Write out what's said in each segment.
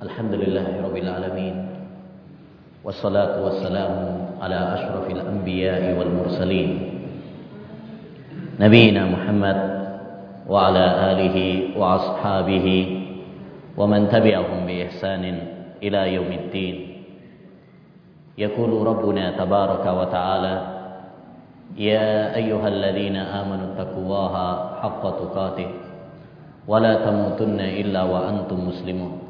الحمد لله رب العالمين والصلاة والسلام على أشرف الأنبياء والمرسلين. نبينا محمد وعلى آله وأصحابه ومن تبعهم بإحسان إلى يوم الدين. يقول ربنا تبارك وتعالى يا أيها الذين آمنوا الله حق تقاته ولا تموتن إلا وأنتم مسلمون.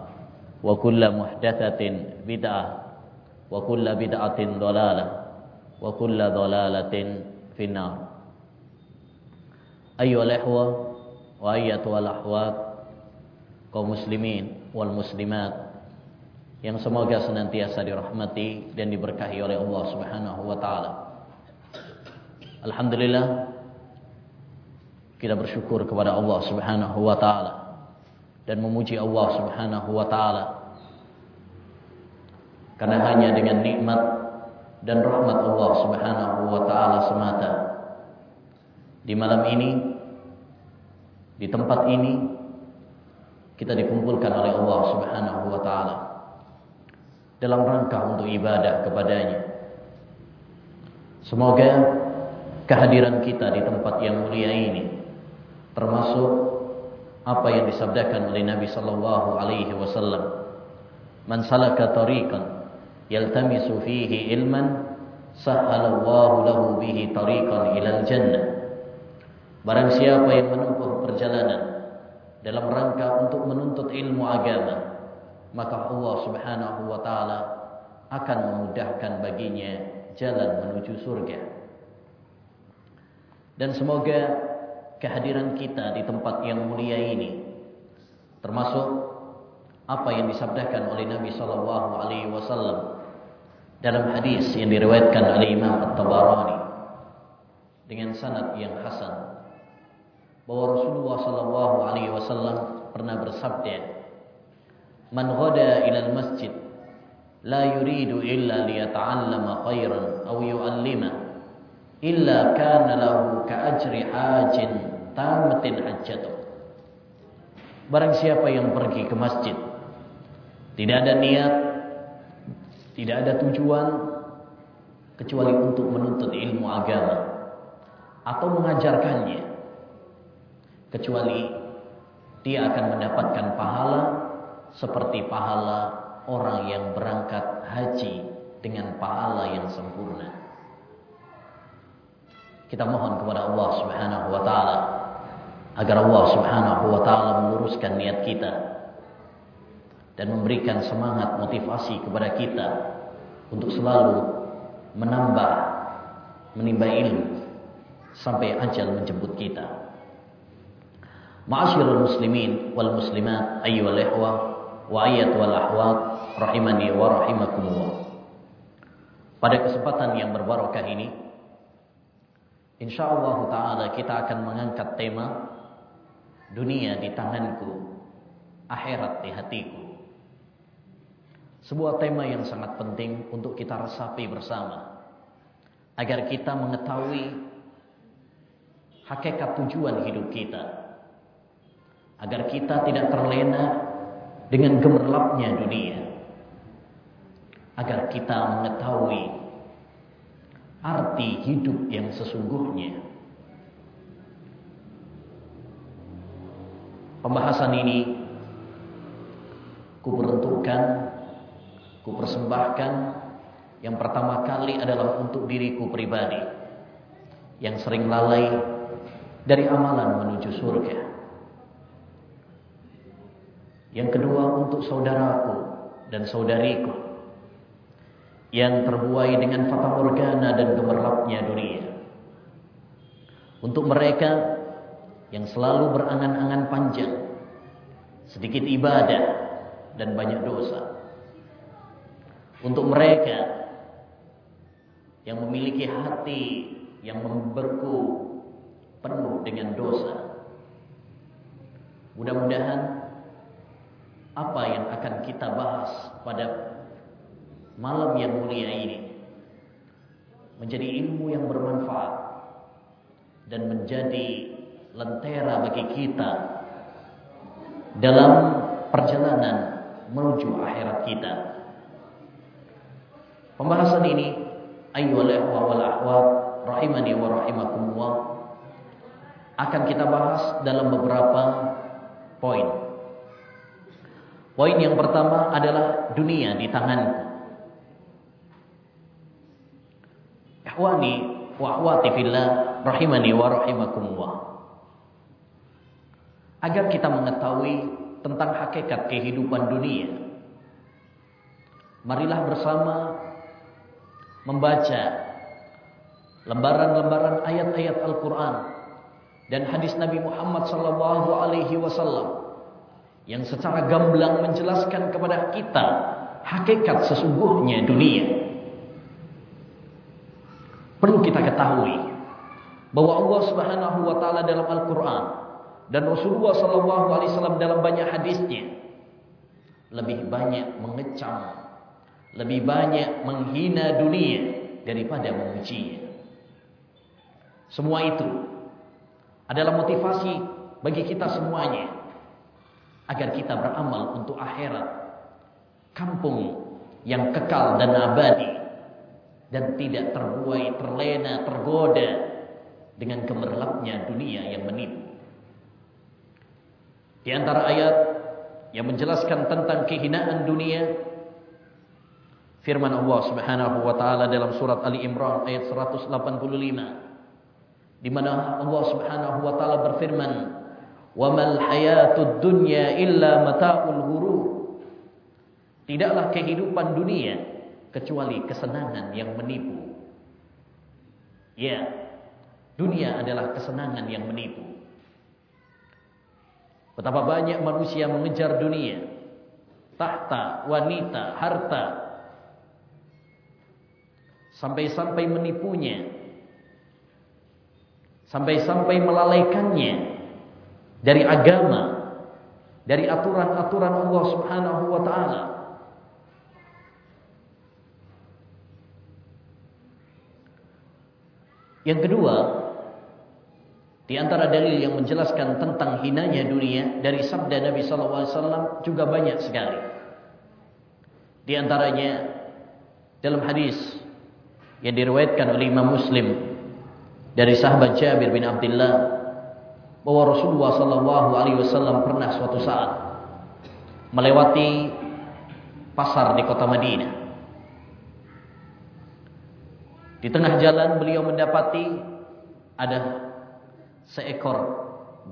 wa kullu muhdatsatin bid'ah. Wa kullu bid'atin dhalalah wa kullu dhalalatin finnar. Ayyuhal ikhwa wa ayyatuhal akhwat kaum muslimin wal muslimat yang semoga senantiasa dirahmati dan diberkahi oleh Allah Subhanahu wa taala. Alhamdulillah kita bersyukur kepada Allah Subhanahu wa taala dan memuji Allah Subhanahu wa taala. Karena hanya dengan nikmat dan rahmat Allah Subhanahu wa taala semata di malam ini di tempat ini kita dikumpulkan oleh Allah Subhanahu wa taala dalam rangka untuk ibadah kepadanya. Semoga kehadiran kita di tempat yang mulia ini termasuk apa yang disabdakan oleh Nabi sallallahu alaihi wasallam. Man salaka tariqan yaltamisu fihi ilman sahhalallahu lahu bihi tariqan ilal jannah. Barang siapa yang menempuh perjalanan dalam rangka untuk menuntut ilmu agama, maka Allah Subhanahu wa taala akan memudahkan baginya jalan menuju surga. Dan semoga kehadiran kita di tempat yang mulia ini termasuk apa yang disabdakan oleh Nabi sallallahu alaihi wasallam dalam hadis yang diriwayatkan oleh Imam At-Tabarani dengan sanad yang hasan bahwa Rasulullah sallallahu alaihi wasallam pernah bersabda Man ghada ila al-masjid la yuridu illa liyata'allama khairan aw yu'allima illa kana lahu ka'ajri hajin tamatin hajjatuh. Barang siapa yang pergi ke masjid tidak ada niat tidak ada tujuan kecuali untuk menuntut ilmu agama atau mengajarkannya kecuali dia akan mendapatkan pahala seperti pahala orang yang berangkat haji dengan pahala yang sempurna. Kita mohon kepada Allah Subhanahu wa taala agar Allah Subhanahu wa taala meluruskan niat kita dan memberikan semangat motivasi kepada kita untuk selalu menambah menimba ilmu sampai ajal menjemput kita. Ma'asyiral muslimin wal muslimat ayyuhal ikhwah wa ayat wal ahwat rahimani wa rahimakumullah. Pada kesempatan yang berbarokah ini insyaallah taala kita akan mengangkat tema dunia di tanganku, akhirat di hatiku. Sebuah tema yang sangat penting untuk kita resapi bersama. Agar kita mengetahui hakikat tujuan hidup kita. Agar kita tidak terlena dengan gemerlapnya dunia. Agar kita mengetahui arti hidup yang sesungguhnya. Pembahasan ini ku peruntukkan ku persembahkan yang pertama kali adalah untuk diriku pribadi yang sering lalai dari amalan menuju surga yang kedua untuk saudaraku dan saudariku yang terbuai dengan fata morgana dan gemerlapnya dunia. Untuk mereka yang selalu berangan-angan panjang, sedikit ibadah, dan banyak dosa. Untuk mereka yang memiliki hati yang membeku penuh dengan dosa. Mudah-mudahan apa yang akan kita bahas pada malam yang mulia ini menjadi ilmu yang bermanfaat dan menjadi lentera bagi kita dalam perjalanan menuju akhirat kita. Pembahasan ini ayyuhal ikhwa wal akhwat rahimani wa rahimakumullah akan kita bahas dalam beberapa poin. Poin yang pertama adalah dunia di tanganku. Ikhwani wa akhwati fillah rahimani wa rahimakumullah. Agar kita mengetahui tentang hakikat kehidupan dunia. Marilah bersama membaca lembaran-lembaran ayat-ayat Al-Quran dan hadis Nabi Muhammad sallallahu alaihi wasallam yang secara gamblang menjelaskan kepada kita hakikat sesungguhnya dunia. Perlu kita ketahui bahwa Allah Subhanahu wa taala dalam Al-Qur'an dan Rasulullah sallallahu alaihi wasallam dalam banyak hadisnya lebih banyak mengecam lebih banyak menghina dunia daripada memujinya. Semua itu adalah motivasi bagi kita semuanya agar kita beramal untuk akhirat. Kampung yang kekal dan abadi dan tidak terbuai, terlena, tergoda dengan gemerlapnya dunia yang menipu. Di antara ayat yang menjelaskan tentang kehinaan dunia Firman Allah Subhanahu wa taala dalam surat Ali Imran ayat 185 di mana Allah Subhanahu wa taala berfirman, "Wa mal hayatud dunya illa mata'ul ghurur." Tidaklah kehidupan dunia kecuali kesenangan yang menipu. Ya, dunia adalah kesenangan yang menipu. Betapa banyak manusia mengejar dunia, tahta, wanita, harta, sampai-sampai menipunya, sampai-sampai melalaikannya dari agama, dari aturan-aturan Allah Subhanahu wa taala. Yang kedua, di antara dalil yang menjelaskan tentang hinanya dunia dari sabda Nabi sallallahu alaihi wasallam juga banyak sekali. Di antaranya dalam hadis yang diriwayatkan oleh Imam Muslim dari sahabat Jabir bin Abdullah bahwa Rasulullah sallallahu alaihi wasallam pernah suatu saat melewati pasar di kota Madinah. Di tengah jalan beliau mendapati ada seekor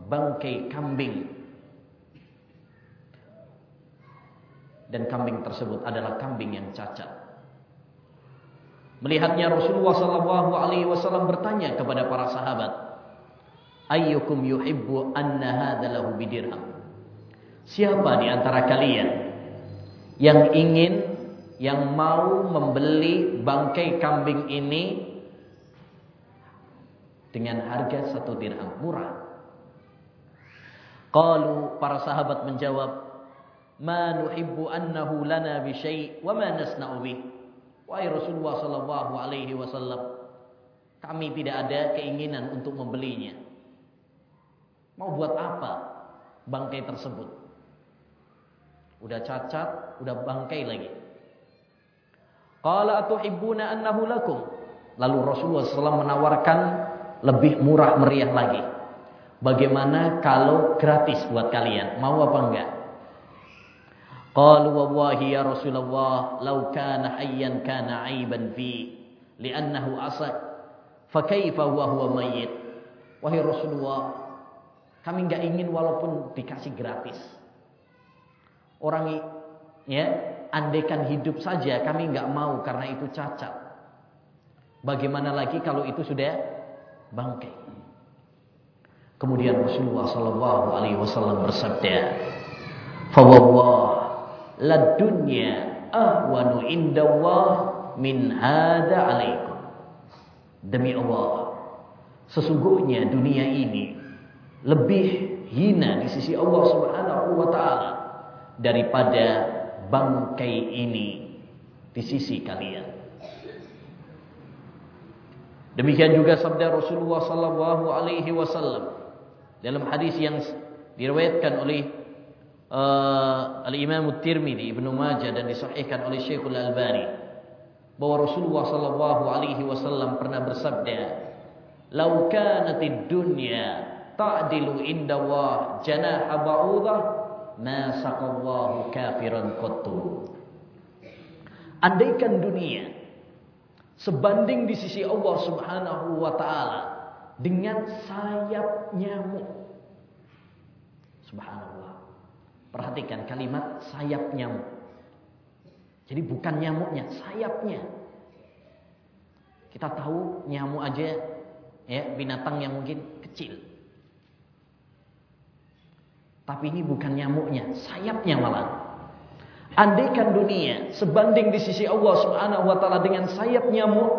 bangkai kambing. Dan kambing tersebut adalah kambing yang cacat. Melihatnya Rasulullah sallallahu alaihi wasallam bertanya kepada para sahabat, "Ayyukum yuhibbu anna hadza bidirham?" Siapa di antara kalian yang ingin yang mau membeli bangkai kambing ini dengan harga satu dirham murah? Qalu para sahabat menjawab, "Ma nuhibbu annahu lana bi syai' wa ma nasna'u bih." Wahai Rasulullah sallallahu alaihi wasallam, kami tidak ada keinginan untuk membelinya. Mau buat apa bangkai tersebut? Udah cacat, udah bangkai lagi. Qala atuhibbuna annahu lakum? Lalu Rasulullah SAW menawarkan lebih murah meriah lagi. Bagaimana kalau gratis buat kalian? Mau apa enggak? Qalu wallahi ya Rasulullah law kana hayyan kana aiban fi li'annahu asad fa kaifa wa huwa mayyit? Wahai Rasulullah kami enggak ingin walaupun dikasih gratis. Orang ya andaikan hidup saja kami enggak mau karena itu cacat. Bagaimana lagi kalau itu sudah bangkai Kemudian Rasulullah sallallahu alaihi wasallam bersabda Fa la dunya ahwanu indallah min hada alaikum. Demi Allah, sesungguhnya dunia ini lebih hina di sisi Allah Subhanahu wa taala daripada bangkai ini di sisi kalian. Demikian juga sabda Rasulullah sallallahu alaihi wasallam dalam hadis yang diriwayatkan oleh uh, Al-Imam At-Tirmidzi, Ibnu Majah dan disahihkan oleh Syekhul Albani bahwa Rasulullah sallallahu alaihi wasallam pernah bersabda, "Lau kanatid dunya ta'dilu inda Allah janaha ba'udah ma saqallahu kafiran qattu." Andaikan dunia sebanding di sisi Allah Subhanahu wa taala dengan sayap nyamuk. Subhanallah. Perhatikan kalimat sayap nyamuk. Jadi bukan nyamuknya, sayapnya. Kita tahu nyamuk aja ya binatang yang mungkin kecil. Tapi ini bukan nyamuknya, sayapnya malah. Andaikan dunia sebanding di sisi Allah Subhanahu wa taala dengan sayap nyamuk,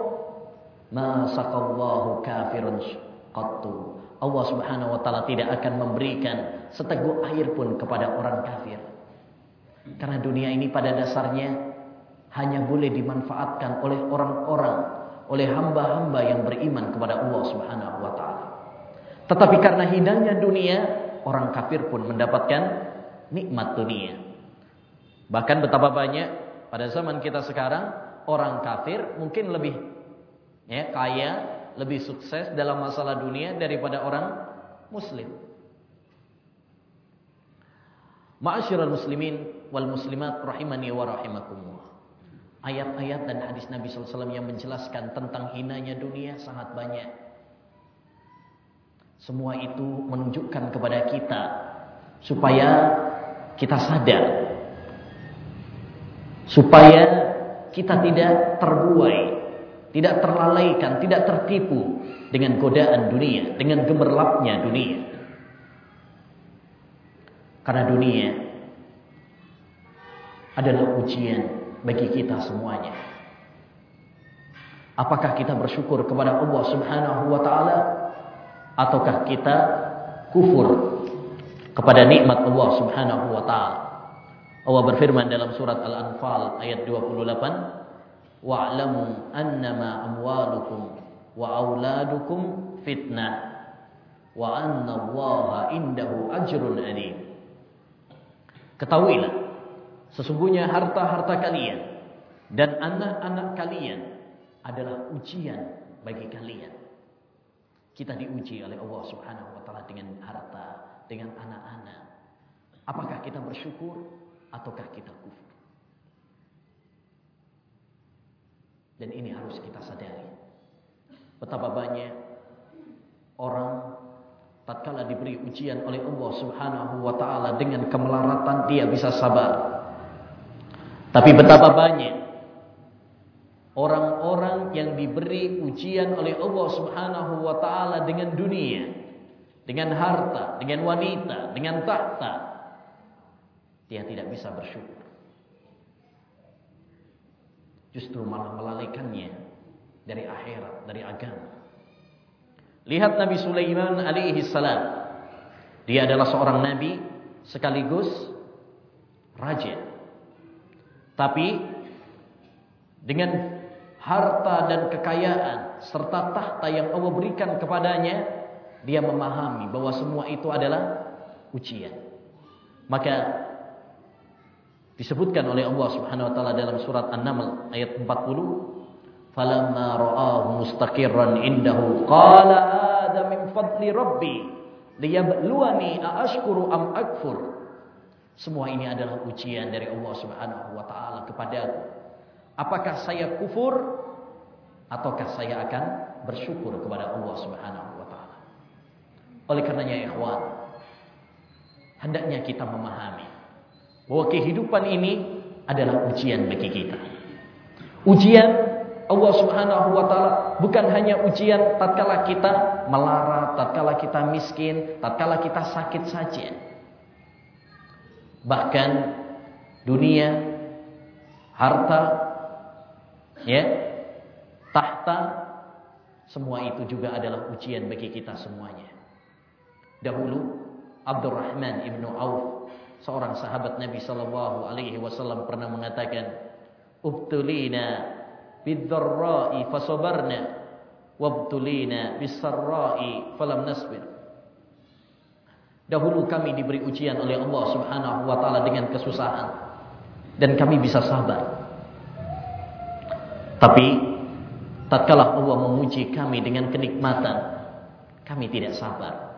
masaqallahu kafirun qattu. Allah Subhanahu wa taala tidak akan memberikan seteguk air pun kepada orang kafir. Karena dunia ini pada dasarnya hanya boleh dimanfaatkan oleh orang-orang, oleh hamba-hamba yang beriman kepada Allah Subhanahu wa taala. Tetapi karena hinanya dunia, orang kafir pun mendapatkan nikmat dunia. Bahkan betapa banyak pada zaman kita sekarang orang kafir mungkin lebih ya kaya, lebih sukses dalam masalah dunia daripada orang muslim. Ma'asyiral muslimin wal muslimat rahimani wa rahimakumullah. Ayat-ayat dan hadis Nabi SAW yang menjelaskan tentang hinanya dunia sangat banyak. Semua itu menunjukkan kepada kita supaya kita sadar supaya kita tidak terbuai, tidak terlalaikan, tidak tertipu dengan godaan dunia, dengan gemerlapnya dunia. Karena dunia adalah ujian bagi kita semuanya. Apakah kita bersyukur kepada Allah Subhanahu wa taala ataukah kita kufur kepada nikmat Allah Subhanahu wa taala? Allah berfirman dalam surat Al-Anfal ayat 28, "Wa'lamu annama amwalukum wa auladukum fitnah wa anna Allaha indahu ajrun alim." Ketahuilah, sesungguhnya harta-harta kalian dan anak-anak kalian adalah ujian bagi kalian. Kita diuji oleh Allah Subhanahu wa taala dengan harta, dengan anak-anak. Apakah kita bersyukur ataukah kita kufur? Dan ini harus kita sadari. Betapa banyak orang tatkala diberi ujian oleh Allah Subhanahu wa taala dengan kemelaratan dia bisa sabar. Tapi betapa banyak orang-orang yang diberi ujian oleh Allah Subhanahu wa taala dengan dunia, dengan harta, dengan wanita, dengan tahta. Dia tidak bisa bersyukur. Justru malah melalaikannya dari akhirat, dari agama. Lihat Nabi Sulaiman alaihi salam. Dia adalah seorang nabi sekaligus raja. Tapi dengan harta dan kekayaan serta tahta yang Allah berikan kepadanya, dia memahami bahwa semua itu adalah ujian. Maka disebutkan oleh Allah Subhanahu wa taala dalam surat An-Naml ayat 40, "Falamma ra'ahu mustaqirran indahu qala hadha min fadli rabbi liyabluwani aashkuru am akfur." Semua ini adalah ujian dari Allah Subhanahu wa taala kepadaku. Apakah saya kufur ataukah saya akan bersyukur kepada Allah Subhanahu wa taala? Oleh karenanya ikhwan, hendaknya kita memahami bahwa kehidupan ini adalah ujian bagi kita. Ujian Allah Subhanahu wa taala bukan hanya ujian tatkala kita melarat, tatkala kita miskin, tatkala kita sakit saja. Bahkan dunia, harta, ya, tahta, semua itu juga adalah ujian bagi kita semuanya. Dahulu Abdurrahman ibnu Auf, seorang sahabat Nabi Sallallahu Alaihi Wasallam pernah mengatakan, "Ubtulina bid-dharra'i fasabarna, wabtulina bis-sarra'i falam nasbir." Dahulu kami diberi ujian oleh Allah Subhanahu wa taala dengan kesusahan dan kami bisa sabar. Tapi tatkala Allah memuji kami dengan kenikmatan, kami tidak sabar.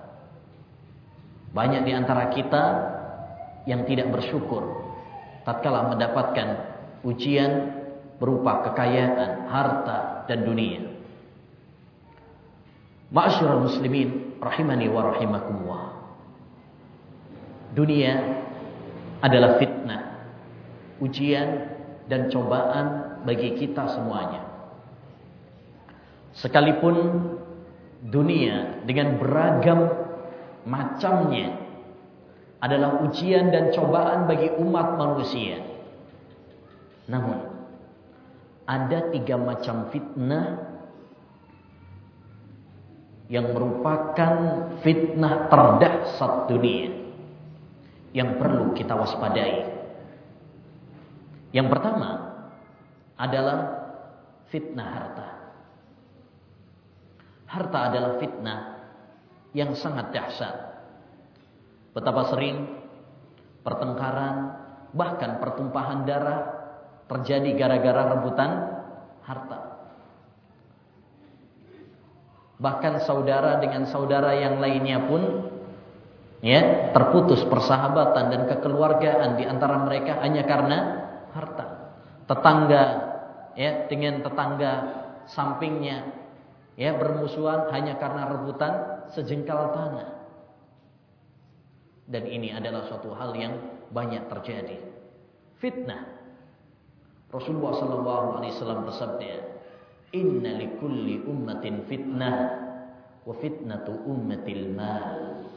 Banyak di antara kita yang tidak bersyukur tatkala mendapatkan ujian berupa kekayaan, harta dan dunia. Ma'asyiral muslimin rahimani wa rahimakumullah. Dunia adalah fitnah, ujian dan cobaan bagi kita semuanya. Sekalipun dunia dengan beragam macamnya adalah ujian dan cobaan bagi umat manusia. Namun, ada tiga macam fitnah yang merupakan fitnah terdahsyat dunia yang perlu kita waspadai. Yang pertama adalah fitnah harta. Harta adalah fitnah yang sangat dahsyat. Betapa sering pertengkaran, bahkan pertumpahan darah terjadi gara-gara rebutan harta. Bahkan saudara dengan saudara yang lainnya pun ya terputus persahabatan dan kekeluargaan di antara mereka hanya karena harta. Tetangga ya dengan tetangga sampingnya ya bermusuhan hanya karena rebutan sejengkal tanah. Dan ini adalah suatu hal yang banyak terjadi. Fitnah. Rasulullah sallallahu alaihi wasallam bersabda, "Inna likulli ummatin fitnah wa fitnatu ummatil mal."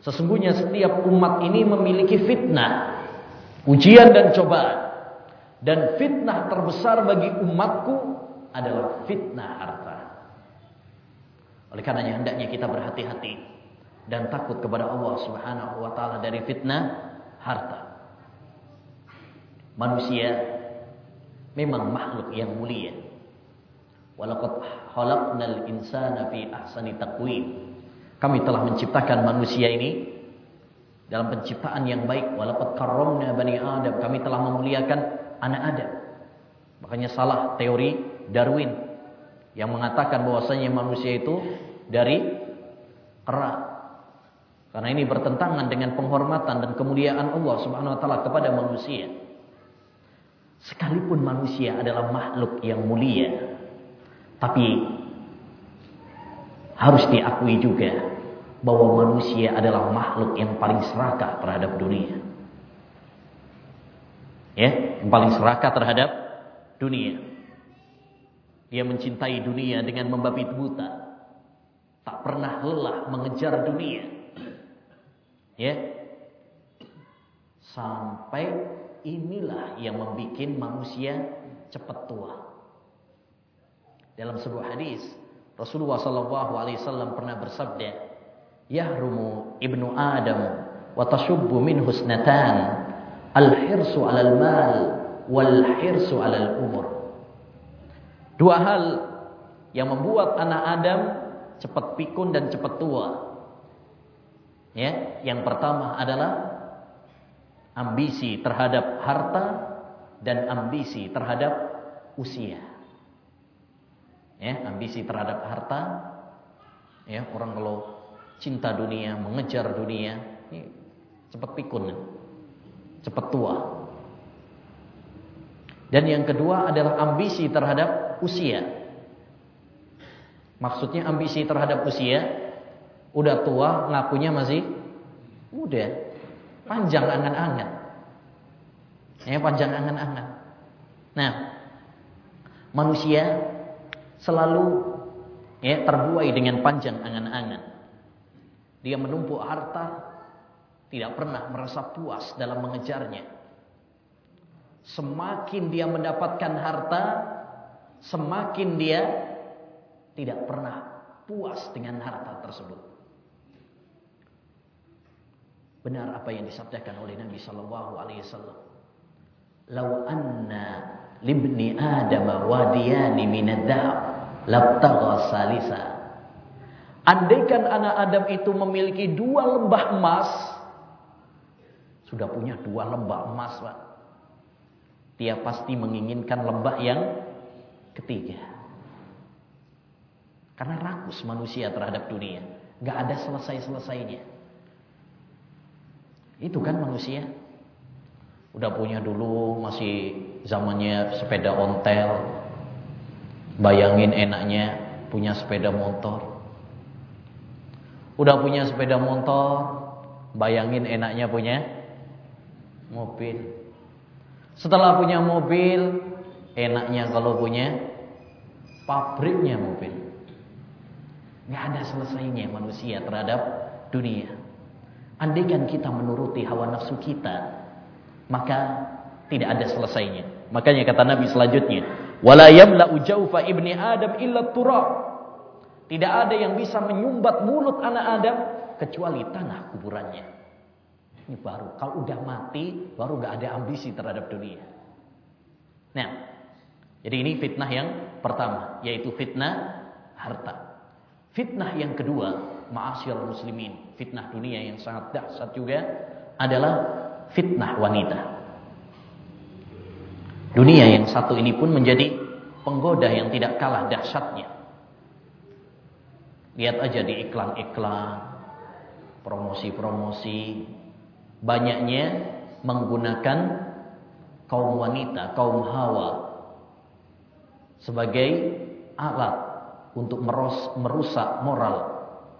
Sesungguhnya setiap umat ini memiliki fitnah, ujian dan cobaan. Dan fitnah terbesar bagi umatku adalah fitnah harta. Oleh karenanya hendaknya kita berhati-hati dan takut kepada Allah Subhanahu wa taala dari fitnah harta. Manusia memang makhluk yang mulia. Walaqad khalaqnal insana fi ahsani taqwim. Kami telah menciptakan manusia ini dalam penciptaan yang baik. Walaqad karramna bani Adam. Kami telah memuliakan anak Adam. Makanya salah teori Darwin yang mengatakan bahwasanya manusia itu dari kera. Karena ini bertentangan dengan penghormatan dan kemuliaan Allah Subhanahu wa taala kepada manusia. Sekalipun manusia adalah makhluk yang mulia, tapi harus diakui juga bahwa manusia adalah makhluk yang paling serakah terhadap dunia. Ya, yang paling serakah terhadap dunia. Dia mencintai dunia dengan membabi buta. Tak pernah lelah mengejar dunia. Ya. Sampai inilah yang membuat manusia cepat tua. Dalam sebuah hadis, Rasulullah wasallam pernah bersabda, "Yahrumu ibnu Adam wa tashubbu min husnatan, al-hirsu 'alal mal wal hirsu 'alal umur." Dua hal yang membuat anak Adam cepat pikun dan cepat tua. Ya, yang pertama adalah ambisi terhadap harta dan ambisi terhadap usia. Ya, ambisi terhadap harta. Ya, orang kalau cinta dunia, mengejar dunia, ini cepat pikun, cepat tua. Dan yang kedua adalah ambisi terhadap usia. Maksudnya ambisi terhadap usia, udah tua ngakunya masih muda. Panjang angan-angan. Ya, panjang angan-angan. Nah, manusia selalu ya terbuai dengan panjang angan-angan. Dia menumpuk harta, tidak pernah merasa puas dalam mengejarnya. Semakin dia mendapatkan harta, semakin dia tidak pernah puas dengan harta tersebut. Benar apa yang disabdakan oleh Nabi sallallahu alaihi wasallam. "Lau anna libni Adam wadiyani salisa." Andaikan anak Adam itu memiliki dua lembah emas, sudah punya dua lembah emas, Pak. Dia pasti menginginkan lembah yang ketiga. Karena rakus manusia terhadap dunia. Gak ada selesai-selesainya. Itu kan manusia. Udah punya dulu masih zamannya sepeda ontel. Bayangin enaknya punya sepeda motor. Udah punya sepeda motor, bayangin enaknya punya mobil. Setelah punya mobil, enaknya kalau punya pabriknya mobil. Gak ada selesainya manusia terhadap dunia. Andaikan kita menuruti hawa nafsu kita, maka tidak ada selesainya. Makanya kata Nabi selanjutnya, "Wala yamla'u jawfa ibni Adam illa turab." Tidak ada yang bisa menyumbat mulut anak Adam kecuali tanah kuburannya. Ini baru kalau udah mati baru gak ada ambisi terhadap dunia. Nah, jadi ini fitnah yang pertama yaitu fitnah harta. Fitnah yang kedua, ma'asyiral muslimin, fitnah dunia yang sangat dahsyat juga adalah fitnah wanita. Dunia yang satu ini pun menjadi penggoda yang tidak kalah dahsyatnya. Lihat aja di iklan-iklan, promosi-promosi, banyaknya menggunakan kaum wanita, kaum hawa sebagai alat untuk merusak moral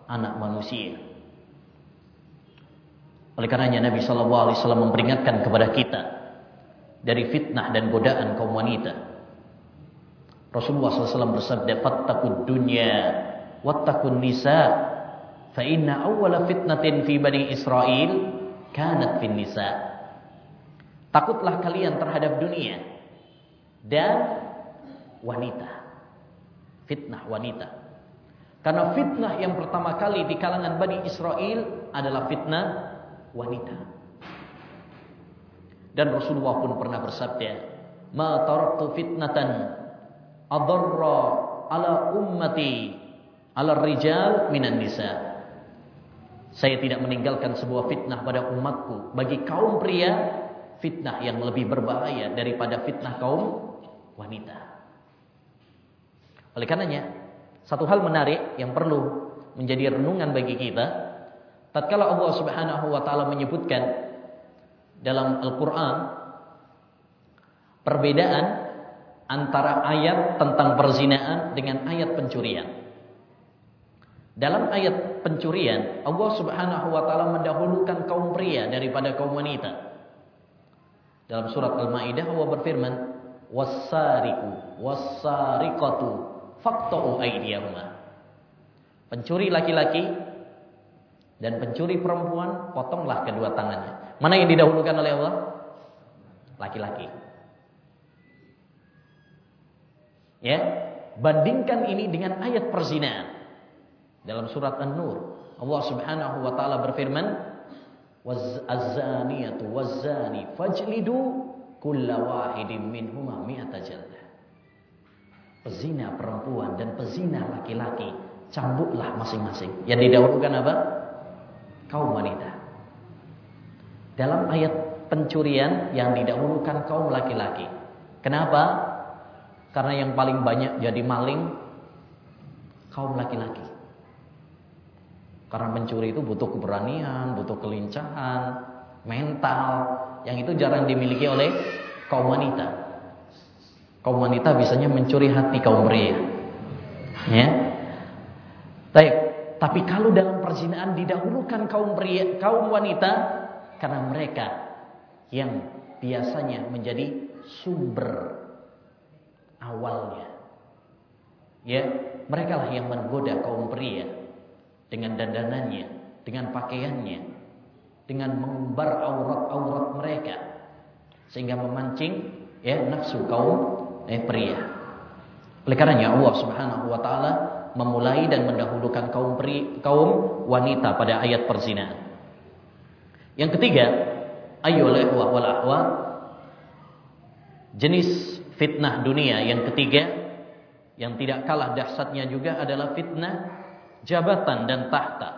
anak manusia. Oleh karenanya Nabi Shallallahu Alaihi Wasallam memperingatkan kepada kita dari fitnah dan godaan kaum wanita. Rasulullah SAW bersabda, "Fattakud dunya, wattakun nisa, fa inna awwala fitnatin fi bani Israel kanat fin nisa." Takutlah kalian terhadap dunia dan wanita. Fitnah wanita. Karena fitnah yang pertama kali di kalangan Bani Israel adalah fitnah wanita. Dan Rasulullah pun pernah bersabda, "Ma taraktu fitnatan adarra ala ummati ala rijal minan nisa." Saya tidak meninggalkan sebuah fitnah pada umatku bagi kaum pria, fitnah yang lebih berbahaya daripada fitnah kaum wanita. Oleh karenanya, satu hal menarik yang perlu menjadi renungan bagi kita, tatkala Allah Subhanahu wa taala menyebutkan dalam Al-Qur'an perbedaan antara ayat tentang perzinaan dengan ayat pencurian. Dalam ayat pencurian, Allah Subhanahu wa taala mendahulukan kaum pria daripada kaum wanita. Dalam surat Al-Maidah Allah berfirman, "Was-sariqu was-sariqatu faqta'u aydiyahuma." Pencuri laki-laki dan pencuri perempuan potonglah kedua tangannya. Mana yang didahulukan oleh Allah? Laki-laki. Ya, bandingkan ini dengan ayat perzinaan. Dalam surat An-Nur, Allah Subhanahu wa taala berfirman, "Waz-zaniyatu waz-zani fajlidu kulla wahidin mi'ata jaldah." Pezina perempuan dan pezina laki-laki cambuklah masing-masing. Yang didahulukan apa? Kaum wanita. Dalam ayat pencurian yang didahulukan kaum laki-laki. Kenapa? Karena yang paling banyak jadi maling kaum laki-laki. Karena mencuri itu butuh keberanian, butuh kelincahan, mental, yang itu jarang dimiliki oleh kaum wanita. Kaum wanita biasanya mencuri hati kaum pria. Ya. Baik, tapi kalau dalam perzinahan didahulukan kaum pria, kaum wanita karena mereka yang biasanya menjadi sumber awalnya. Ya, mereka lah yang menggoda kaum pria dengan dandanannya, dengan pakaiannya, dengan mengumbar aurat-aurat mereka. sehingga memancing ya nafsu kaum eh, pria. Oleh karenanya Allah Subhanahu wa taala memulai dan mendahulukan kaum peri, kaum wanita pada ayat perzinahan. Yang ketiga, ayyul ikhwah wal jenis fitnah dunia yang ketiga yang tidak kalah dahsyatnya juga adalah fitnah jabatan dan tahta.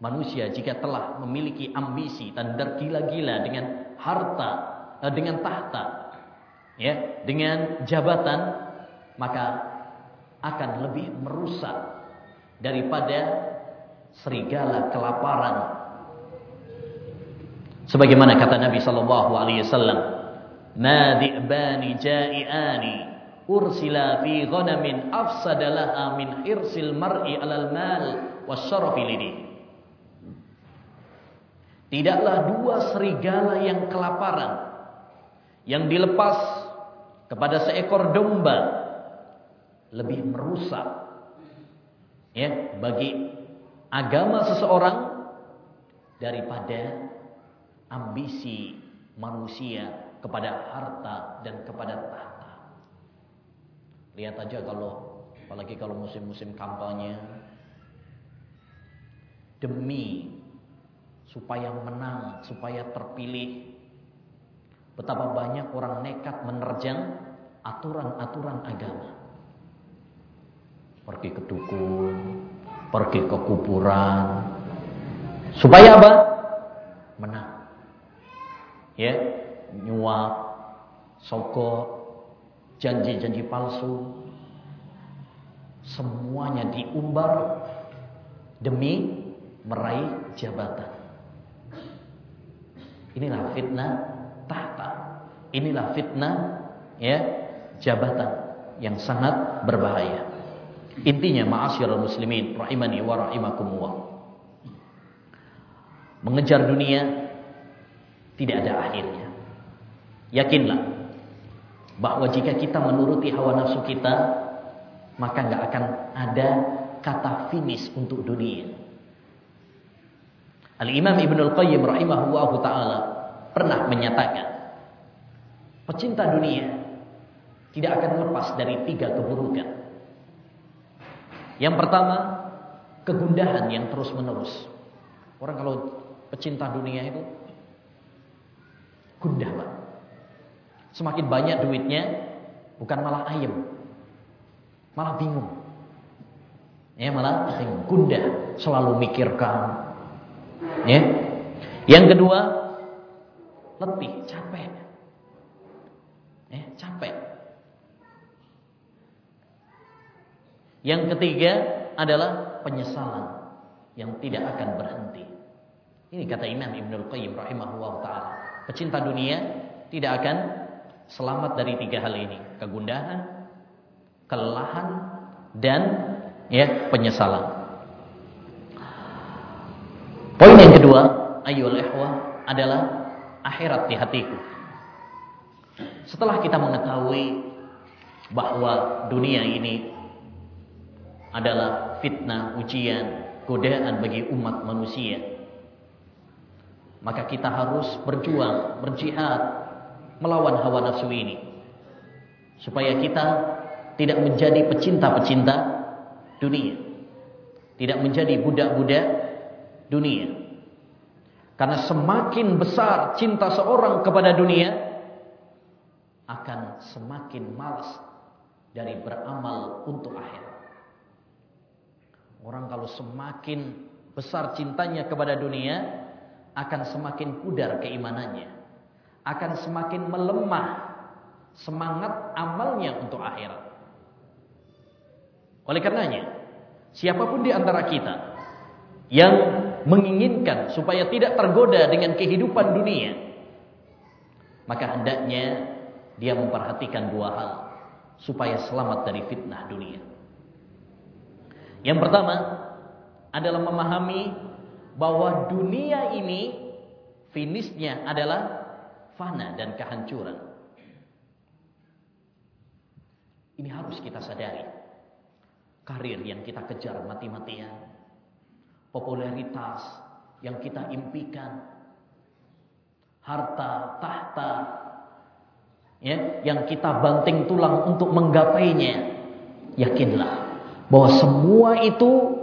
Manusia jika telah memiliki ambisi dan tergila-gila dengan harta, eh, dengan tahta, ya, dengan jabatan, maka akan lebih merusak daripada serigala kelaparan. Sebagaimana kata Nabi sallallahu alaihi wasallam, "Ma di'bani ja'iani ursila fi ghanamin afsada laha min hirsil mar'i 'alal mal wasyarafi lidih." Tidaklah dua serigala yang kelaparan yang dilepas kepada seekor domba lebih merusak ya bagi agama seseorang daripada ambisi manusia kepada harta dan kepada tahta. Lihat aja kalau apalagi kalau musim-musim kampanye demi supaya menang, supaya terpilih. Betapa banyak orang nekat menerjang aturan-aturan agama. Pergi ke dukun, pergi ke kuburan. Supaya apa? Menang. Ya, nyuap, sogok, janji-janji palsu. Semuanya diumbar demi meraih jabatan. Inilah fitnah tahta. Inilah fitnah ya jabatan yang sangat berbahaya. Intinya ma'asyiral muslimin rahimani wa rahimakumullah. Mengejar dunia tidak ada akhirnya. Yakinlah bahwa jika kita menuruti hawa nafsu kita, maka nggak akan ada kata finish untuk dunia. Al-Imam Ibnul Qayyim rahimahullahu taala pernah menyatakan pecinta dunia tidak akan lepas dari tiga keburukan. Yang pertama, kegundahan yang terus-menerus. Orang kalau pecinta dunia itu gundah, Pak. Semakin banyak duitnya, bukan malah ayem. Malah bingung. Ya, malah bingung. Gundah, selalu mikirkan, Ya. Yang kedua, letih, capek. Ya, capek. Yang ketiga adalah penyesalan yang tidak akan berhenti. Ini kata Imam Ibnul Qayyim rahimahullah taala. Pecinta dunia tidak akan selamat dari tiga hal ini, kegundahan, kelelahan dan ya penyesalan. Poin yang kedua, ayyul ikhwah adalah akhirat di hatiku. Setelah kita mengetahui bahwa dunia ini adalah fitnah, ujian, godaan bagi umat manusia, maka kita harus berjuang, berjihad melawan hawa nafsu ini. Supaya kita tidak menjadi pecinta-pecinta dunia. Tidak menjadi budak-budak dunia. Karena semakin besar cinta seorang kepada dunia, akan semakin malas dari beramal untuk akhirat. Orang kalau semakin besar cintanya kepada dunia, akan semakin pudar keimanannya. Akan semakin melemah semangat amalnya untuk akhirat. Oleh karenanya, siapa pun di antara kita yang menginginkan supaya tidak tergoda dengan kehidupan dunia, maka hendaknya dia memperhatikan dua hal supaya selamat dari fitnah dunia. Yang pertama adalah memahami bahwa dunia ini finishnya adalah fana dan kehancuran. Ini harus kita sadari. Karir yang kita kejar mati-matian popularitas yang kita impikan, harta, tahta, ya, yang kita banting tulang untuk menggapainya, yakinlah bahwa semua itu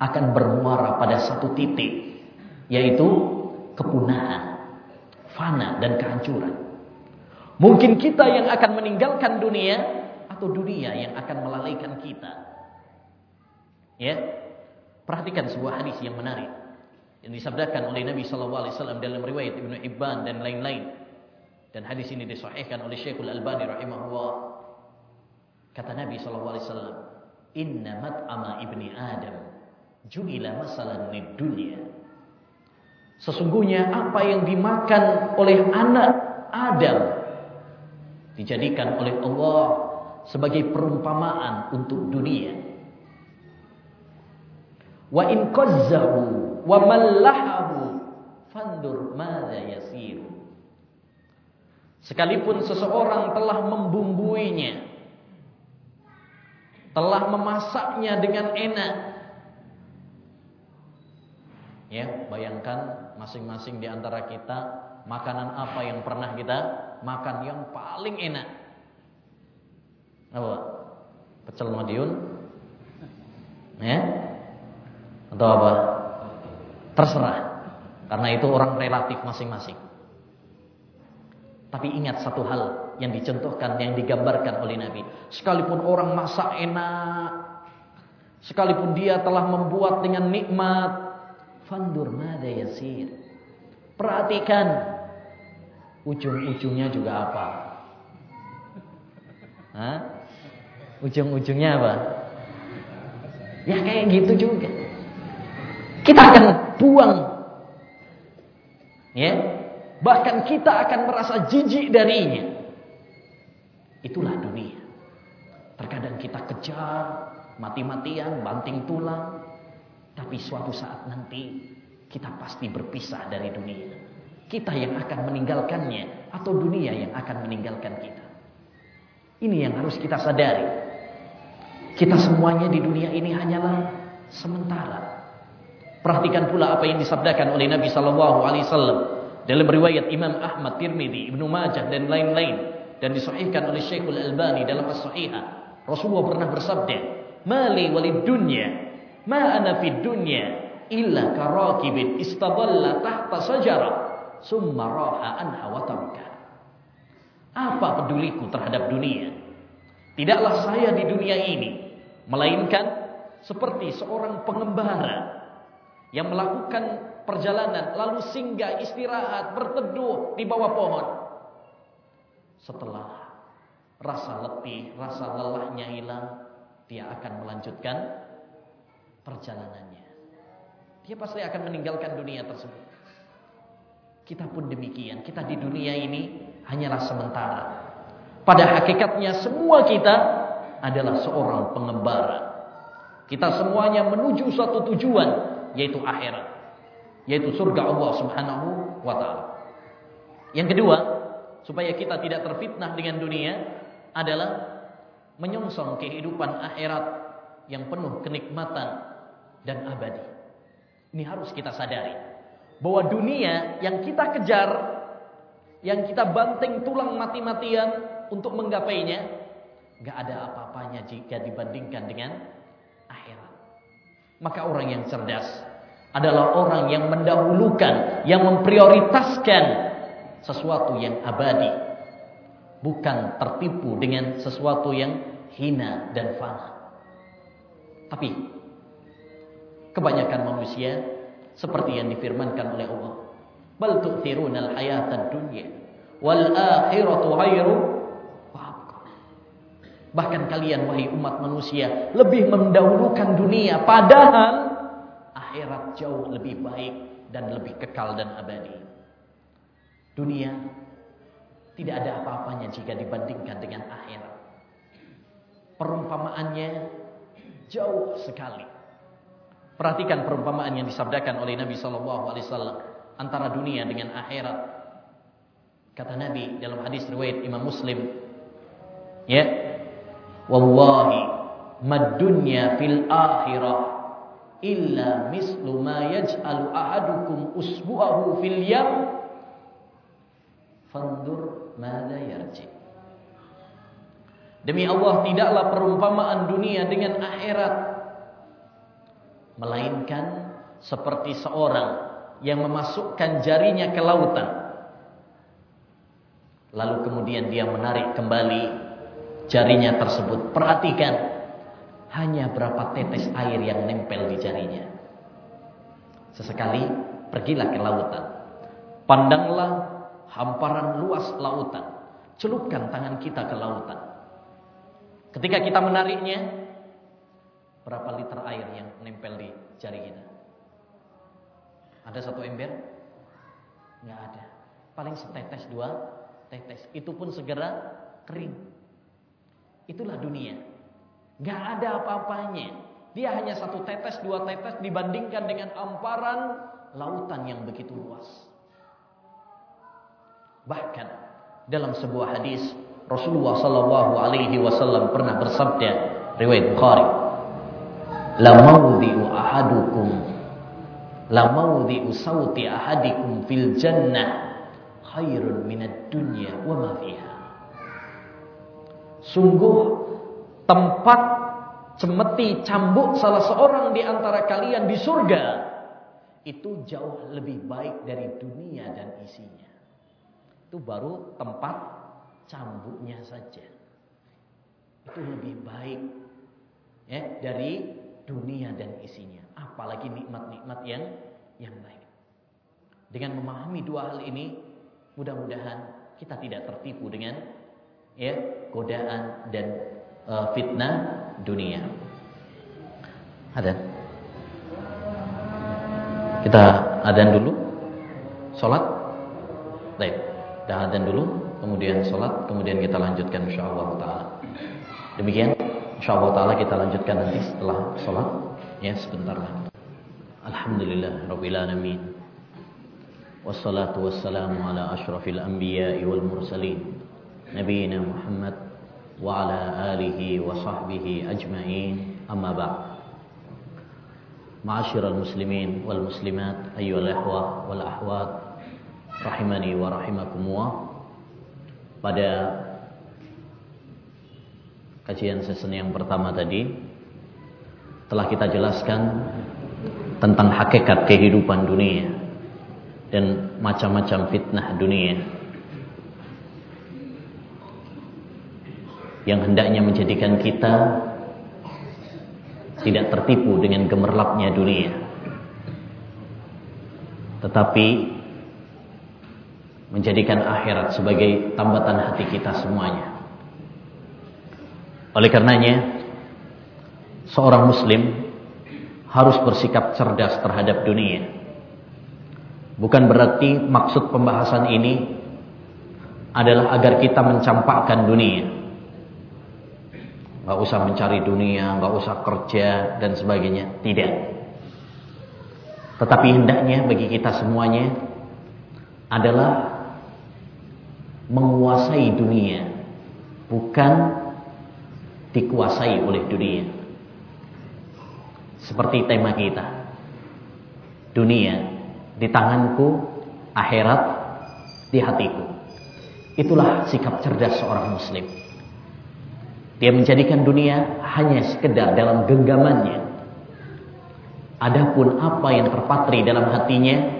akan bermuara pada satu titik, yaitu kepunahan, fana dan kehancuran. Mungkin kita yang akan meninggalkan dunia atau dunia yang akan melalaikan kita. Ya. Perhatikan sebuah hadis yang menarik yang disabdakan oleh Nabi sallallahu alaihi wasallam dalam riwayat Ibnu Hibban dan lain-lain. Dan hadis ini disahihkan oleh Syekhul Albani rahimahullah. Kata Nabi sallallahu alaihi wasallam, "Inna mat'ama ibni Adam ju'ila masalan lid dunya." Sesungguhnya apa yang dimakan oleh anak Adam dijadikan oleh Allah sebagai perumpamaan untuk dunia. Wa in qazzahu wa mallahahu fandur madza yasir sekalipun seseorang telah membumbuinya telah memasaknya dengan enak ya bayangkan masing-masing di antara kita makanan apa yang pernah kita makan yang paling enak? Apa? Pecel madiun? Ya atau apa Terserah. Karena itu orang relatif masing-masing. Tapi ingat satu hal yang dicontohkan, yang digambarkan oleh Nabi. Sekalipun orang masak enak. Sekalipun dia telah membuat dengan nikmat. Fandur mada yasir. Perhatikan. Ujung-ujungnya juga apa? Ujung-ujungnya apa? Ya kayak gitu juga. Kita akan buang. Ya. Bahkan kita akan merasa jijik darinya. Itulah dunia. Terkadang kita kejar mati-matian, banting tulang, tapi suatu saat nanti kita pasti berpisah dari dunia. Kita yang akan meninggalkannya atau dunia yang akan meninggalkan kita. Ini yang harus kita sadari. Kita semuanya di dunia ini hanyalah sementara. Perhatikan pula apa yang disabdakan oleh Nabi sallallahu alaihi wasallam dalam riwayat Imam Ahmad, Tirmizi, Ibnu Majah dan lain-lain dan disahihkan oleh Syekhul Albani dalam As-Sahihah. Rasulullah pernah bersabda, "Mali walid dunya, ma ana fid dunya illa karakibin istadalla tahta sajara summa raha anha wa taraka." Apa peduliku terhadap dunia? Tidaklah saya di dunia ini melainkan seperti seorang pengembara yang melakukan perjalanan lalu singgah istirahat berteduh di bawah pohon. Setelah rasa letih rasa lelahnya hilang dia akan melanjutkan perjalanannya. Dia pasti akan meninggalkan dunia tersebut. Kita pun demikian. Kita di dunia ini hanyalah sementara. Pada hakikatnya semua kita adalah seorang pengembara. Kita semuanya menuju suatu tujuan yaitu akhirat, yaitu surga Allah Subhanahu wa taala. Yang kedua, supaya kita tidak terfitnah dengan dunia adalah menyongsong kehidupan akhirat yang penuh kenikmatan dan abadi. Ini harus kita sadari bahwa dunia yang kita kejar, yang kita banting tulang mati-matian untuk menggapainya, gak ada apa-apanya jika dibandingkan dengan maka orang yang cerdas adalah orang yang mendahulukan, yang memprioritaskan sesuatu yang abadi. Bukan tertipu dengan sesuatu yang hina dan fana. Tapi kebanyakan manusia seperti yang difirmankan oleh Allah. Bal tu'thirunal hayatad dunya wal akhiratu khairu Bahkan kalian wahai umat manusia lebih mendahulukan dunia padahal akhirat jauh lebih baik dan lebih kekal dan abadi. Dunia tidak ada apa-apanya jika dibandingkan dengan akhirat. Perumpamaannya jauh sekali. Perhatikan perumpamaan yang disabdakan oleh Nabi Shallallahu Alaihi Wasallam antara dunia dengan akhirat. Kata Nabi dalam hadis riwayat Imam Muslim, ya Wallahi mad dunya fil akhirah illa mislu ma yaj'alu ahadukum usbu'ahu fil yam fandur madza yarji. Demi Allah tidaklah perumpamaan dunia dengan akhirat melainkan seperti seorang yang memasukkan jarinya ke lautan lalu kemudian dia menarik kembali jarinya tersebut perhatikan hanya berapa tetes air yang nempel di jarinya sesekali pergilah ke lautan pandanglah hamparan luas lautan celupkan tangan kita ke lautan ketika kita menariknya berapa liter air yang nempel di jari kita ada satu ember? Nggak ada. Paling setetes dua tetes. Itu pun segera kering. Itulah dunia. Nggak ada apa-apanya. Dia hanya satu tetes, dua tetes dibandingkan dengan amparan lautan yang begitu luas. Bahkan dalam sebuah hadis Rasulullah Sallallahu Alaihi Wasallam pernah bersabda, riwayat Bukhari, "La mawdi'u ahadukum la mawdhi'u sauti ahadikum fil jannah khairun minad dunya wa ma fiha. Sungguh tempat cemeti cambuk salah seorang di antara kalian di surga itu jauh lebih baik dari dunia dan isinya. Itu baru tempat cambuknya saja. Itu lebih baik ya dari dunia dan isinya apalagi nikmat-nikmat yang yang lain. Dengan memahami dua hal ini, mudah-mudahan kita tidak tertipu dengan ya godaan dan uh, fitnah dunia. Ada. Kita adan dulu. Salat. Baik. Kita adan dulu, kemudian salat, kemudian kita lanjutkan insyaallah taala. Demikian insyaallah taala kita lanjutkan nanti setelah salat ya sebentar lagi. Alhamdulillah Rabbil Alamin Wassalatu wassalamu ala ashrafil anbiya'i wal mursalin Alihi wa sahbihi ajma'in. Amma ba'd. Ma'asyiral muslimin wal muslimat Ayyuhal ahwah wal ahwat Rahimani wa rahimakumullah. Pada Kajian season yang pertama tadi Telah kita jelaskan tentang hakikat kehidupan dunia dan macam-macam fitnah dunia yang hendaknya menjadikan kita tidak tertipu dengan gemerlapnya dunia tetapi menjadikan akhirat sebagai tambatan hati kita semuanya oleh karenanya seorang muslim harus bersikap cerdas terhadap dunia. Bukan berarti maksud pembahasan ini adalah agar kita mencampakkan dunia. Gak usah mencari dunia, gak usah kerja dan sebagainya. Tidak. Tetapi hendaknya bagi kita semuanya adalah menguasai dunia, bukan dikuasai oleh dunia. Seperti tema kita. Dunia di tanganku, akhirat di hatiku. Itulah sikap cerdas seorang muslim. Dia menjadikan dunia hanya sekedar dalam genggamannya. Adapun apa yang terpatri dalam hatinya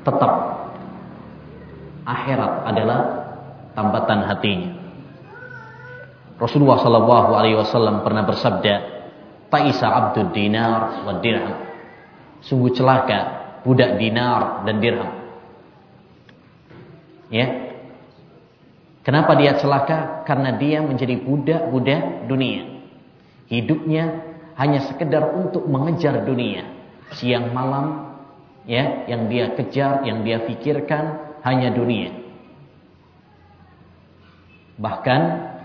tetap akhirat adalah tambatan hatinya. Rasulullah sallallahu alaihi wasallam pernah bersabda, Taisa abdul dinar wa dirham. Sungguh celaka budak dinar dan dirham. Ya. Kenapa dia celaka? Karena dia menjadi budak-budak dunia. Hidupnya hanya sekedar untuk mengejar dunia. Siang malam ya, yang dia kejar, yang dia pikirkan hanya dunia. Bahkan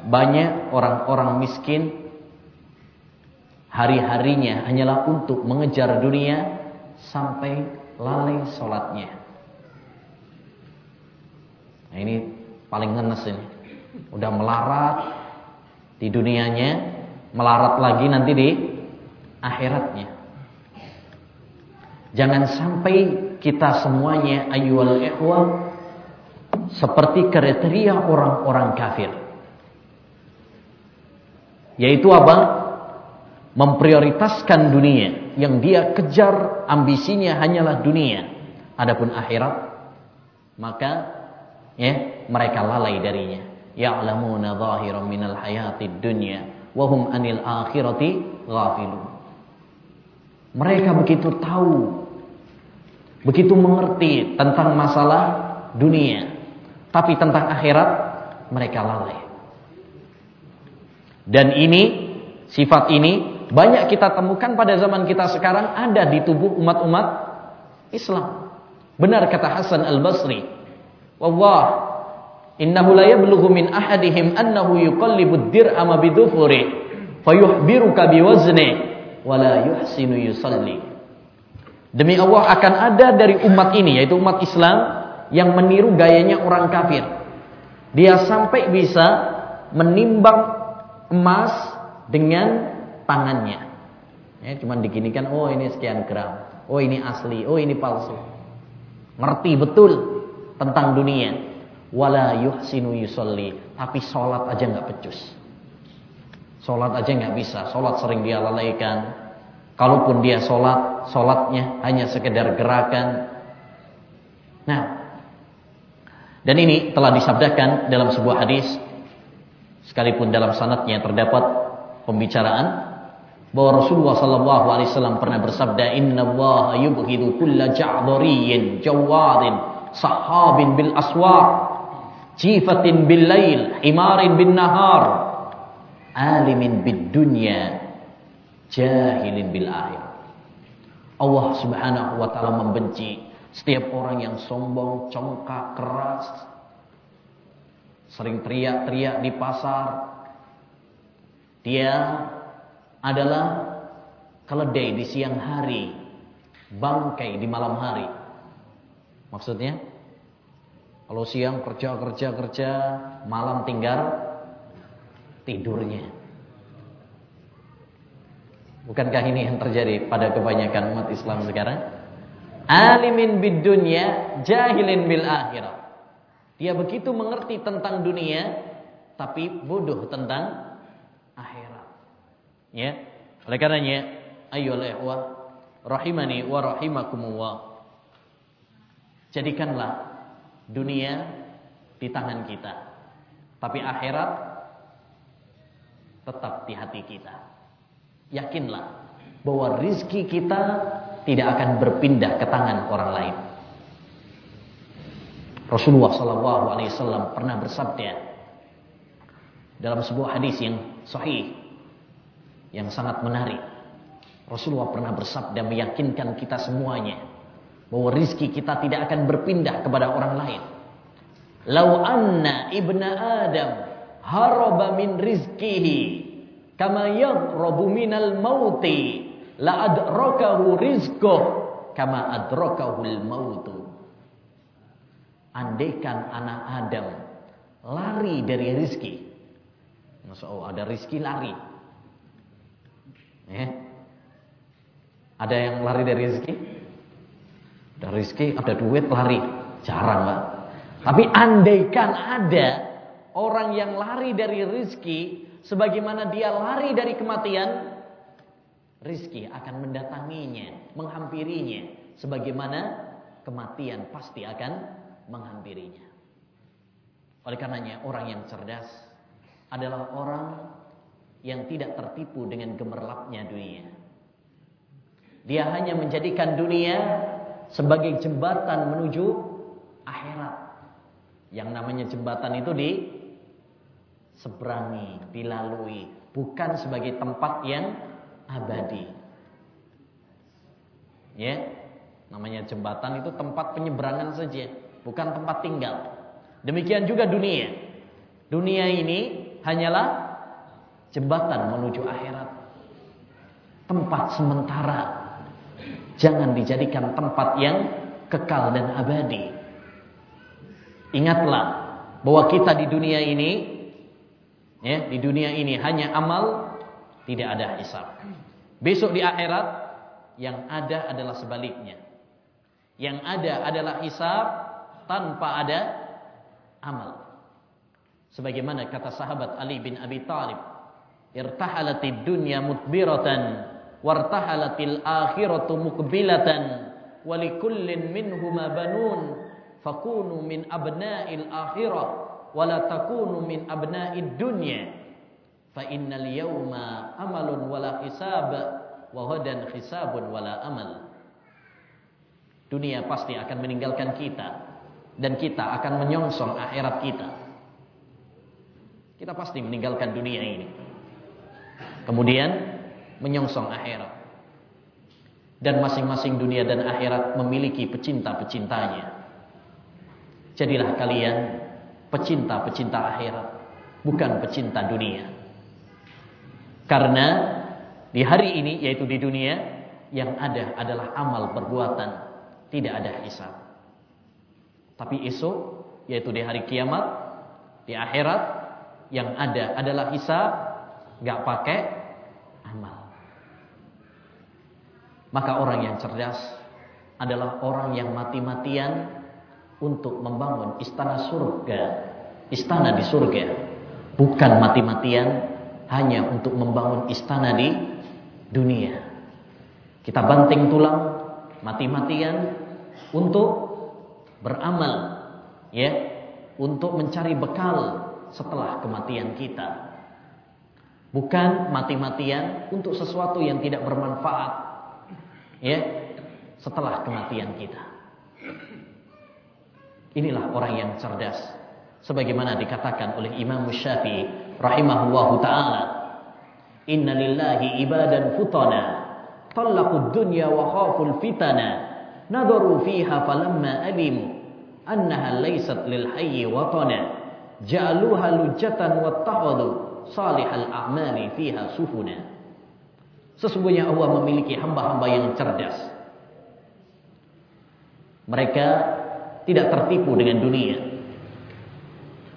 banyak orang-orang miskin hari-harinya hanyalah untuk mengejar dunia sampai lalai sholatnya. Nah, ini paling ngenes ini. Udah melarat di dunianya, melarat lagi nanti di akhiratnya. Jangan sampai kita semuanya ayyuhal ikhwah seperti kriteria orang-orang kafir. Yaitu apa? Memprioritaskan dunia, yang dia kejar ambisinya hanyalah dunia. Adapun akhirat maka ya mereka lalai darinya. Ya'lamuna zahiran minal hayatid dunya wa hum anil akhirati ghafilun. Mereka begitu tahu begitu mengerti tentang masalah dunia, tapi tentang akhirat mereka lalai. Dan ini sifat ini banyak kita temukan pada zaman kita sekarang ada di tubuh umat-umat Islam. Benar kata Hasan Al-Basri, "Wallah, innahu la yablughu min ahadihim annahu yuqallibu ad-dir'ama bidhufri fayuhbiruka biwazni wa la yuhsinu yusalli." Demi Allah akan ada dari umat ini yaitu umat Islam yang meniru gayanya orang kafir. Dia sampai bisa menimbang emas dengan tangannya. Ya, cuman diginikan, oh ini sekian gram, oh ini asli, oh ini palsu. Ngerti betul tentang dunia. Wala yuhsinu yusolli, tapi sholat aja nggak pecus. Sholat aja nggak bisa, sholat sering dia lalaikan, Kalaupun dia sholat, sholatnya hanya sekedar gerakan. Nah, dan ini telah disabdakan dalam sebuah hadis, sekalipun dalam sanatnya terdapat pembicaraan bahwa Rasulullah sallallahu alaihi wasallam pernah bersabda inna Allah yubghidu kulla ja'dhariyin jawadin sahabin bil aswaq jifatin bil lail himarin bin nahar alimin bid dunya jahilin bil akhir. Allah Subhanahu wa taala membenci setiap orang yang sombong, congkak, keras, sering teriak-teriak di pasar. Dia adalah keledai di siang hari, bangkai di malam hari. Maksudnya, kalau siang kerja kerja kerja, malam tinggal tidurnya. Bukankah ini yang terjadi pada kebanyakan umat Islam sekarang? Alimin bid dunya, jahilin bil akhirah. Dia begitu mengerti tentang dunia, tapi bodoh tentang akhirat. Ya. Oleh karenanya, ayo ikhwah rahimani wa rahimakumullah. Jadikanlah dunia di tangan kita. Tapi akhirat tetap di hati kita. Yakinlah bahwa rizki kita tidak akan berpindah ke tangan orang lain. Rasulullah Sallallahu Alaihi Wasallam pernah bersabda dalam sebuah hadis yang sahih yang sangat menarik. Rasulullah pernah bersabda meyakinkan kita semuanya bahwa rizki kita tidak akan berpindah kepada orang lain. Lau anna ibna Adam haraba min rizkihi kama yaghrabu minal mauti la adrakahu rizquh kama adrakahul mautu andaikan anak Adam lari dari rizki Masya ada rizki lari ya. ada yang lari dari rizki ada rizki ada duit lari jarang pak tapi andaikan ada orang yang lari dari rizki Sebagaimana dia lari dari kematian, rizki akan mendatanginya, menghampirinya. Sebagaimana kematian pasti akan menghampirinya. Oleh karenanya orang yang cerdas adalah orang yang tidak tertipu dengan gemerlapnya dunia. Dia hanya menjadikan dunia sebagai jembatan menuju akhirat. Yang namanya jembatan itu di seberangi, dilalui, bukan sebagai tempat yang abadi. Ya, namanya jembatan itu tempat penyeberangan saja, bukan tempat tinggal. Demikian juga dunia. Dunia ini hanyalah jembatan menuju akhirat. Tempat sementara. Jangan dijadikan tempat yang kekal dan abadi. Ingatlah bahwa kita di dunia ini Ya, di dunia ini hanya amal, tidak ada hisab. Besok di akhirat yang ada adalah sebaliknya. Yang ada adalah hisab tanpa ada amal. Sebagaimana kata sahabat Ali bin Abi Thalib, "Irtahalatid dunya mudbiratan wartahalatil akhiratu muqbilatan wa likullin minhuma banun fakunu min abna'il akhirah wa la takunu min abna'id dunya. Fa innal yawma amalun wala hisab wa hadan hisabun wala amal. Dunia pasti akan meninggalkan kita dan kita akan menyongsong akhirat kita. Kita pasti meninggalkan dunia ini. Kemudian menyongsong akhirat. Dan masing-masing dunia dan akhirat memiliki pecinta-pecintanya. Jadilah kalian pecinta-pecinta akhirat bukan pecinta dunia. Karena di hari ini yaitu di dunia yang ada adalah amal perbuatan, tidak ada hisab. Tapi esok yaitu di hari kiamat, di akhirat yang ada adalah hisab, nggak pakai amal. Maka orang yang cerdas adalah orang yang mati-matian untuk membangun istana surga, istana di surga, bukan mati-matian hanya untuk membangun istana di dunia. Kita banting tulang mati-matian untuk beramal ya, untuk mencari bekal setelah kematian kita. Bukan mati-matian untuk sesuatu yang tidak bermanfaat ya, setelah kematian kita. Inilah orang yang cerdas sebagaimana dikatakan oleh Imam Syafi'i rahimahullahu taala inna lillahi ibadan futana talaqud dunya wa khaful fitana nadaru fiha falamma alimu annaha laysat lil hayyi watana ja'aluha lujatan wattakhadhu salihal a'mali fiha sufuna sesungguhnya Allah memiliki hamba-hamba yang cerdas mereka tidak tertipu dengan dunia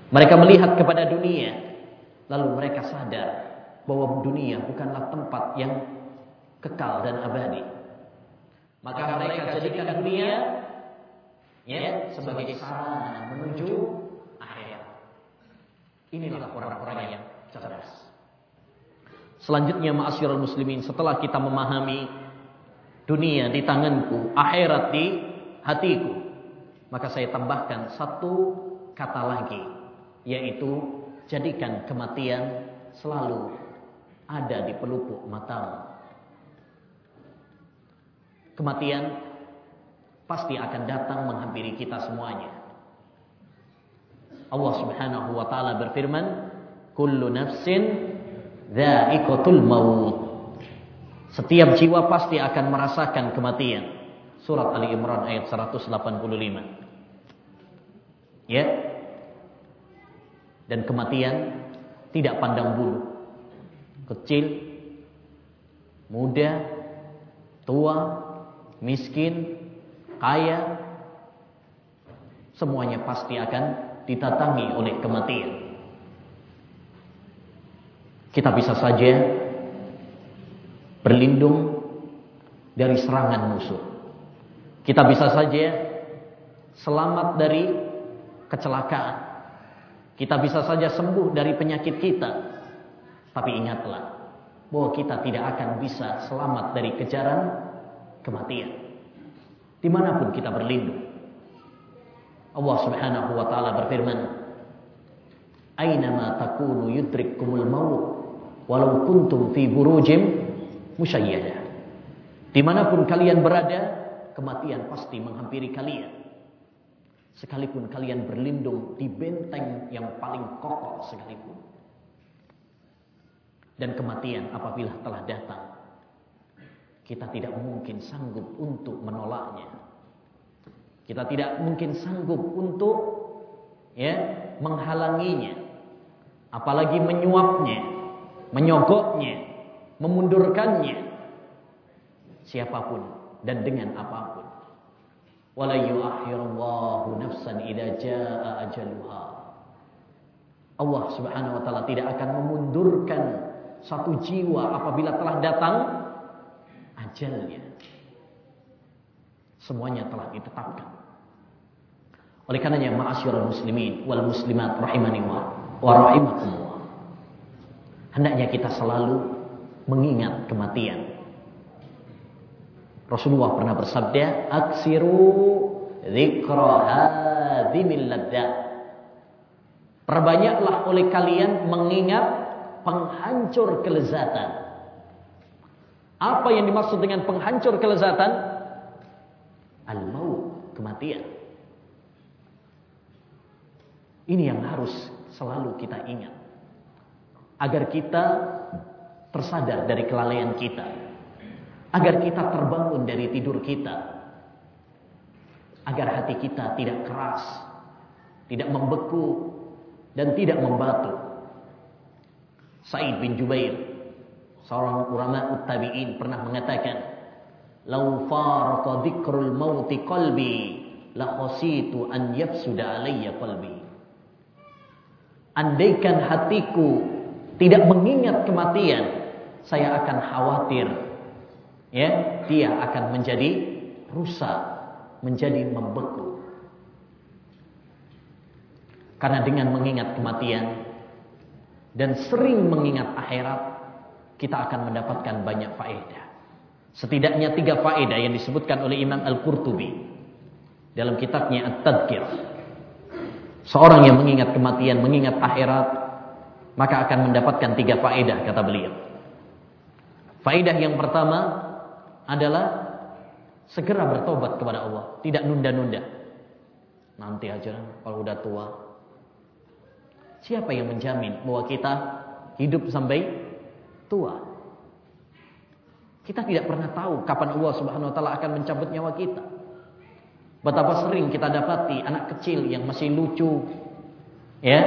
mereka melihat kepada dunia Lalu mereka sadar bahwa dunia bukanlah tempat yang kekal dan abadi. Maka mereka jadikan dunia ya sebagai sarana menuju akhirat. Inilah orang-orang yang cerdas. Selanjutnya ma'asyiral muslimin setelah kita memahami dunia di tanganku, akhirat di hatiku, maka saya tambahkan satu kata lagi yaitu Jadikan kematian selalu ada di pelupuk matamu. Kematian pasti akan datang menghampiri kita semuanya. Allah Subhanahu wa taala berfirman, "Kullu nafsin dha'iqatul maut." Setiap jiwa pasti akan merasakan kematian. Surat Ali Imran ayat 185. Ya, dan kematian tidak pandang bulu. Kecil, muda, tua, miskin, kaya, semuanya pasti akan ditatangi oleh kematian. Kita bisa saja berlindung dari serangan musuh. Kita bisa saja selamat dari kecelakaan. Kita bisa saja sembuh dari penyakit kita. Tapi ingatlah bahwa kita tidak akan bisa selamat dari kejaran kematian. Di mana pun kita berlindung. Allah subhanahu wa ta'ala berfirman. Aynama takunu yudrikkumul maut. Walau kuntum fi burujim musyayyadah. Di mana pun kalian berada, kematian pasti menghampiri kalian. Sekalipun kalian berlindung di benteng yang paling kokoh sekalipun. Dan kematian apabila telah datang. Kita tidak mungkin sanggup untuk menolaknya. Kita tidak mungkin sanggup untuk ya menghalanginya. Apalagi menyuapnya, menyogoknya, memundurkannya. Siapa pun dan dengan apa pun wala yu'akhirullahu nafsan idza jaa ajaluha. Allah Subhanahu wa taala tidak akan memundurkan satu jiwa apabila telah datang ajalnya. Semuanya telah ditetapkan. Oleh karenanya ma'asyiral muslimin wal muslimat rahimani wa rahimakumullah. Hendaknya kita selalu mengingat kematian. Rasulullah pernah bersabda, "Aksiru dzikra hadzimil ladzat." Perbanyaklah oleh kalian mengingat penghancur kelezatan. Apa yang dimaksud dengan penghancur kelezatan? Al-maut, kematian. Ini yang harus selalu kita ingat. Agar kita tersadar dari kelalaian kita. Agar kita terbangun dari tidur kita. Agar hati kita tidak keras. Tidak membeku. Dan tidak membatu. Said bin Jubair. Seorang ulama uttabi'in pernah mengatakan. Lau farqa dhikrul mauti qalbi. La khasitu an yafsuda alayya qalbi. Andaikan hatiku tidak mengingat kematian, saya akan khawatir. Ya, dia akan menjadi rusak, menjadi membeku. Karena dengan mengingat kematian dan sering mengingat akhirat, kita akan mendapatkan banyak faedah. Setidaknya tiga faedah yang disebutkan oleh Imam Al-Qurtubi dalam kitabnya At-Tadkir. Seorang yang mengingat kematian, mengingat akhirat, maka akan mendapatkan tiga faedah kata beliau. Faedah yang pertama adalah segera bertobat kepada Allah, tidak nunda-nunda. Nanti aja kalau udah tua. Siapa yang menjamin bahwa kita hidup sampai tua? Kita tidak pernah tahu kapan Allah Subhanahu wa taala akan mencabut nyawa kita. Betapa sering kita dapati anak kecil yang masih lucu, ya,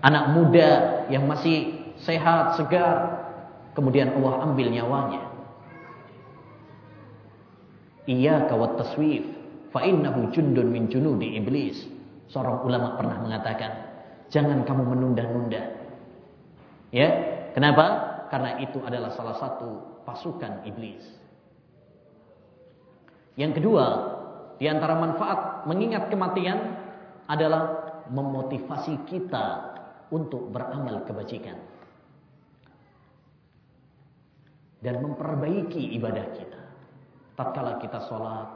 anak muda yang masih sehat, segar, kemudian Allah ambil nyawanya. Iya kawat taswif, fa innahu jundun min junudi iblis. Seorang ulama pernah mengatakan, jangan kamu menunda-nunda. Ya, kenapa? Karena itu adalah salah satu pasukan iblis. Yang kedua, di antara manfaat mengingat kematian adalah memotivasi kita untuk beramal kebajikan. Dan memperbaiki ibadah kita. Tatkala kita sholat.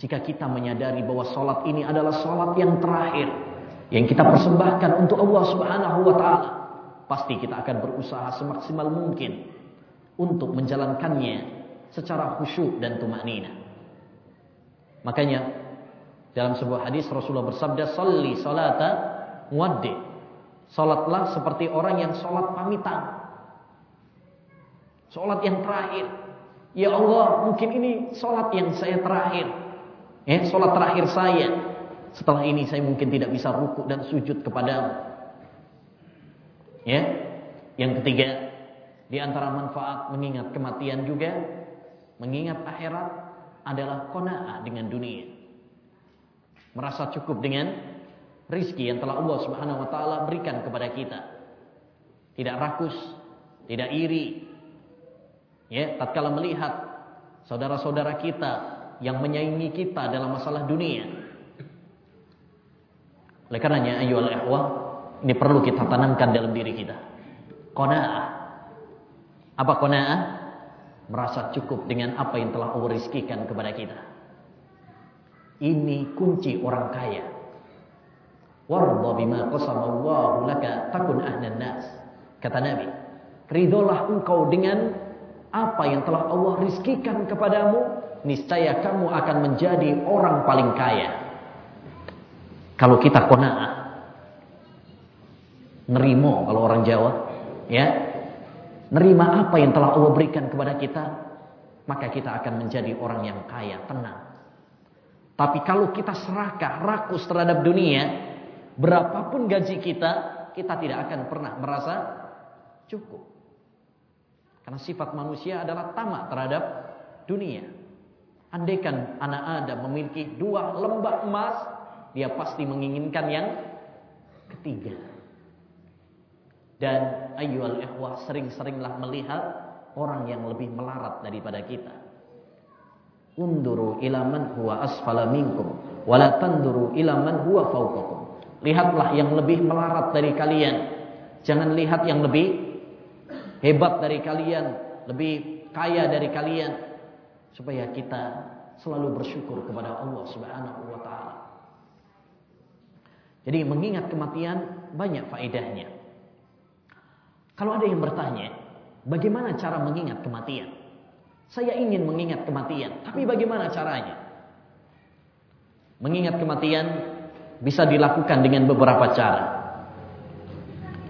Jika kita menyadari bahwa sholat ini adalah sholat yang terakhir. Yang kita persembahkan untuk Allah subhanahu wa ta'ala. Pasti kita akan berusaha semaksimal mungkin. Untuk menjalankannya secara khusyuk dan tumaknina. Makanya dalam sebuah hadis Rasulullah bersabda, "Shalli salata muaddi." Salatlah seperti orang yang salat pamitan. Salat yang terakhir. Ya Allah, mungkin ini salat yang saya terakhir. Ya, salat terakhir saya. Setelah ini saya mungkin tidak bisa rukuk dan sujud kepadamu. Ya. Yang ketiga, di antara manfaat mengingat kematian juga, mengingat akhirat, adalah kona'ah dengan dunia. Merasa cukup dengan rizki yang telah Allah Subhanahu wa taala berikan kepada kita. Tidak rakus, tidak iri. Ya, tatkala melihat saudara-saudara kita yang menyaingi kita dalam masalah dunia. Oleh karenanya ayyuhal ikhwah, ini perlu kita tanamkan dalam diri kita. Qanaah. Apa qanaah? merasa cukup dengan apa yang telah Allah rizkikan kepada kita. Ini kunci orang kaya. Warda bima qasamallahu laka takun ahnan nas. Kata Nabi, ridholah engkau dengan apa yang telah Allah rizkikan kepadamu, niscaya kamu akan menjadi orang paling kaya. Kalau kita kona'ah, nerimo kalau orang Jawa, ya, nerima apa yang telah Allah berikan kepada kita, maka kita akan menjadi orang yang kaya, tenang. Tapi kalau kita serakah, rakus terhadap dunia, berapapun gaji kita, kita tidak akan pernah merasa cukup. Karena sifat manusia adalah tamak terhadap dunia. Andaikan anak Adam memiliki dua lembah emas, dia pasti menginginkan yang ketiga. Dan ayyuhal ikhwah sering-seringlah melihat orang yang lebih melarat daripada kita. unduru ila man huwa asfala minkum la tanduru ila man huwa fawqakum. Lihatlah yang lebih melarat dari kalian. Jangan lihat yang lebih hebat dari kalian, lebih kaya dari kalian supaya kita selalu bersyukur kepada Allah Subhanahu wa taala. Jadi mengingat kematian banyak faedahnya. Kalau ada yang bertanya, bagaimana cara mengingat kematian? Saya ingin mengingat kematian, tapi bagaimana caranya? Mengingat kematian bisa dilakukan dengan beberapa cara.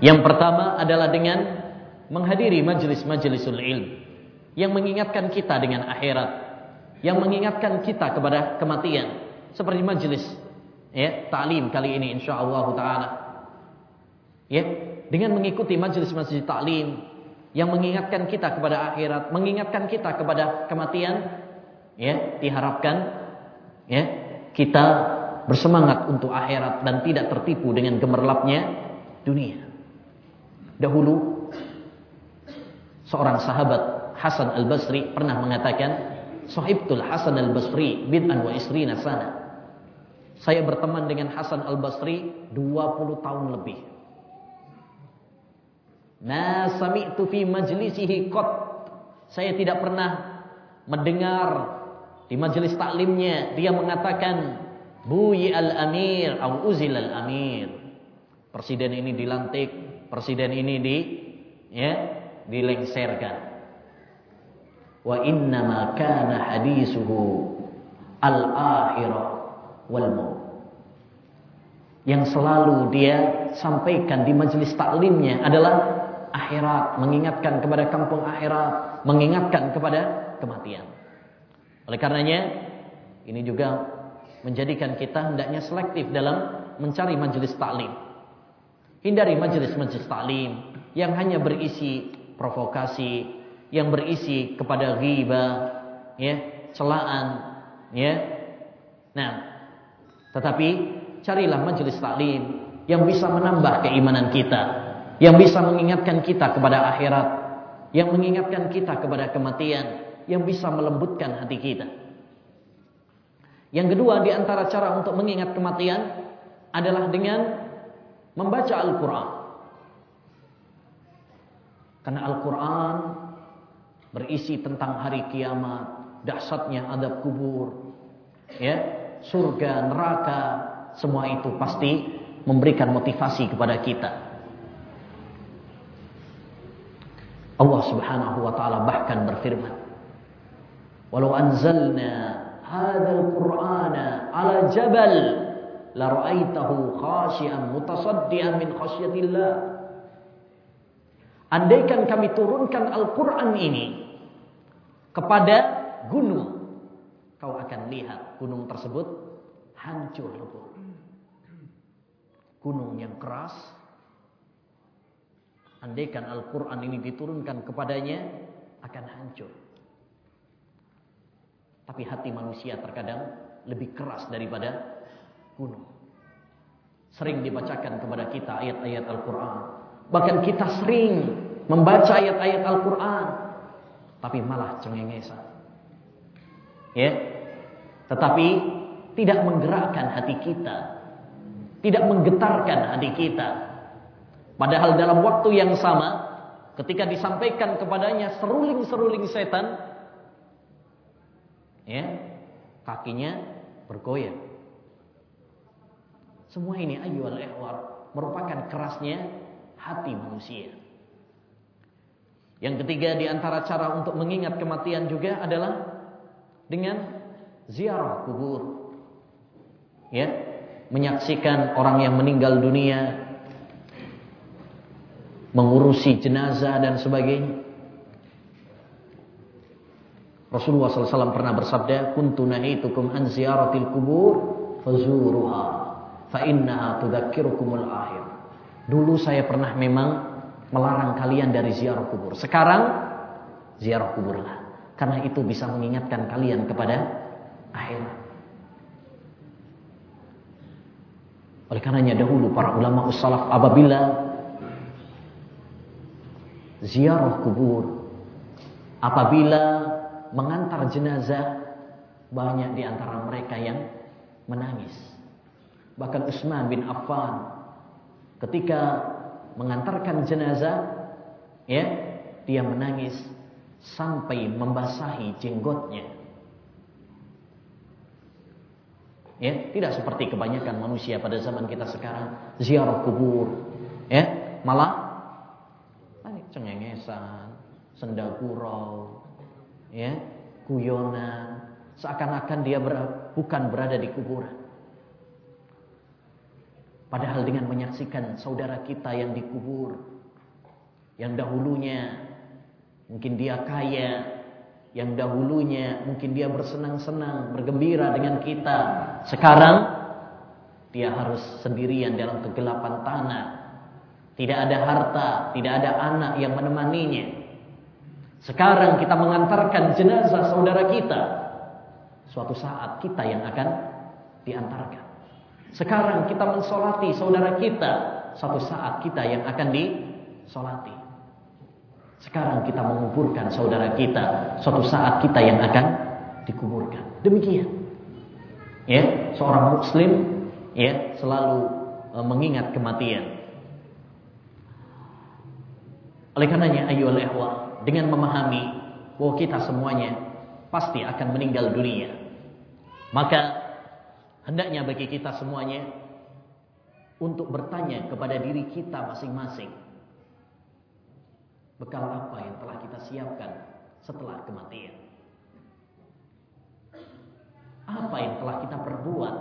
Yang pertama adalah dengan menghadiri majelis-majelisul ilm yang mengingatkan kita dengan akhirat, yang mengingatkan kita kepada kematian, seperti majelis ya ta'lim kali ini insyaallah taala. Ya, dengan mengikuti majelis-majelis ta'lim yang mengingatkan kita kepada akhirat, mengingatkan kita kepada kematian, ya, diharapkan ya, kita bersemangat untuk akhirat dan tidak tertipu dengan gemerlapnya dunia. Dahulu seorang sahabat Hasan Al-Basri pernah mengatakan, "Sahibtul Hasan Al-Basri bid'an wa isrina sana." Saya berteman dengan Hasan Al-Basri 20 tahun lebih. Ma sami'tu fi majlisihi qat. Saya tidak pernah mendengar di majelis taklimnya dia mengatakan buyi al-amir atau uzil al-amir. Presiden ini dilantik, presiden ini di ya, dilengserkan. Wa inna ma kana hadisuhu al-akhirah wal maut. Yang selalu dia sampaikan di majelis taklimnya adalah akhirat, mengingatkan kepada kampung akhirat, mengingatkan kepada kematian. Oleh karenanya, ini juga menjadikan kita hendaknya selektif dalam mencari majelis taklim. Hindari majelis-majelis taklim yang hanya berisi provokasi, yang berisi kepada ghibah, ya, celaan, ya. Nah, tetapi carilah majelis taklim yang bisa menambah keimanan kita, yang bisa mengingatkan kita kepada akhirat, yang mengingatkan kita kepada kematian, yang bisa melembutkan hati kita. Yang kedua di antara cara untuk mengingat kematian adalah dengan membaca Al-Qur'an. Karena Al-Qur'an berisi tentang hari kiamat, dahsyatnya adab kubur, ya, surga, neraka, semua itu pasti memberikan motivasi kepada kita. Allah Subhanahu wa taala bahkan berfirman, "Walau anzalna hadzal Qur'ana 'ala jabal la ra'aitahu khashi'an mutasaddian min khasyatillah." Andaikan kami turunkan Al-Qur'an ini kepada gunung, kau akan lihat gunung tersebut hancur lebur. Gunung yang keras, Andaikan Al-Quran ini diturunkan kepadanya akan hancur. Tapi hati manusia terkadang lebih keras daripada gunung. Sering dibacakan kepada kita ayat-ayat Al-Quran. Bahkan kita sering membaca ayat-ayat Al-Quran. Tapi malah cengengesan. Ya. Tetapi tidak menggerakkan hati kita. Tidak menggetarkan hati kita Padahal dalam waktu yang sama, ketika disampaikan kepadanya seruling-seruling setan, ya, kakinya bergoyang. Semua ini ayyuhal ihwar merupakan kerasnya hati manusia. Yang ketiga di antara cara untuk mengingat kematian juga adalah dengan ziarah kubur. Ya, menyaksikan orang yang meninggal dunia mengurusi jenazah dan sebagainya. Rasulullah SAW pernah bersabda, "Kuntu an ziyaratil kubur fazuruha fa innaha tudzakkirukumul akhir." Dulu saya pernah memang melarang kalian dari ziarah kubur. Sekarang ziarah kuburlah. Karena itu bisa mengingatkan kalian kepada akhirat. Oleh karenanya dahulu para ulama ussalaf apabila ziarah kubur apabila mengantar jenazah banyak di antara mereka yang menangis. Bahkan Utsman bin Affan ketika mengantarkan jenazah ya, dia menangis sampai membasahi jenggotnya. Ya, tidak seperti kebanyakan manusia pada zaman kita sekarang ziarah kubur, ya, malah cengengesan, senda gurau, ya, guyonan, seakan-akan dia ber, bukan berada di kuburan. Padahal dengan menyaksikan saudara kita yang dikubur, yang dahulunya mungkin dia kaya, yang dahulunya mungkin dia bersenang-senang, bergembira dengan kita. Sekarang dia harus sendirian dalam kegelapan tanah. Tidak ada harta, tidak ada anak yang menemaninya. Sekarang kita mengantarkan jenazah saudara kita. Suatu saat kita yang akan diantarkan. Sekarang kita mensolati saudara kita. Suatu saat kita yang akan disolati. Sekarang kita menguburkan saudara kita, suatu saat kita yang akan dikuburkan. Demikian. Ya, seorang muslim ya selalu e, mengingat kematian. Oleh karenanya ayo ihwa dengan memahami bahwa kita semuanya pasti akan meninggal dunia. Maka hendaknya bagi kita semuanya untuk bertanya kepada diri kita masing-masing Bekal apa yang telah kita siapkan setelah kematian? Apa yang telah kita perbuat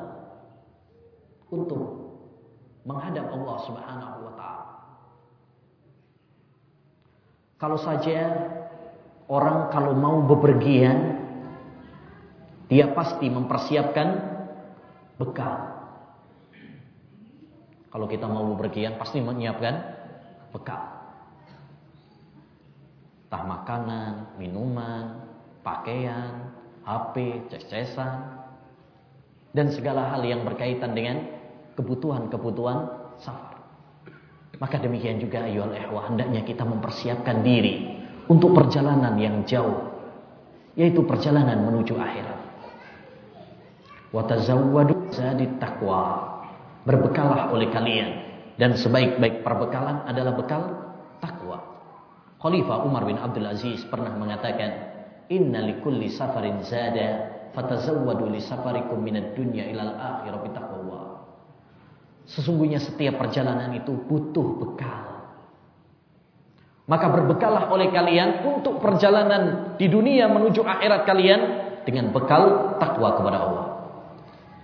untuk menghadap Allah Subhanahu wa taala? Kalau saja orang kalau mau bepergian dia pasti mempersiapkan bekal. Kalau kita mau bepergian pasti menyiapkan bekal. Entah makanan, minuman, pakaian, HP, ces-cesan, dan segala hal yang berkaitan dengan kebutuhan-kebutuhan safar. Maka demikian juga ayol ehwa hendaknya kita mempersiapkan diri untuk perjalanan yang jauh, yaitu perjalanan menuju akhirat. Watazawwadu zadit taqwa. Berbekalah oleh kalian dan sebaik-baik perbekalan adalah bekal Khalifah Umar bin Abdul Aziz pernah mengatakan, "Inna likulli safarin zada, fatazawwadu li safarikum minad dunya ilal akhirah bitaqwa." Sesungguhnya setiap perjalanan itu butuh bekal. Maka berbekallah oleh kalian untuk perjalanan di dunia menuju akhirat kalian dengan bekal takwa kepada Allah.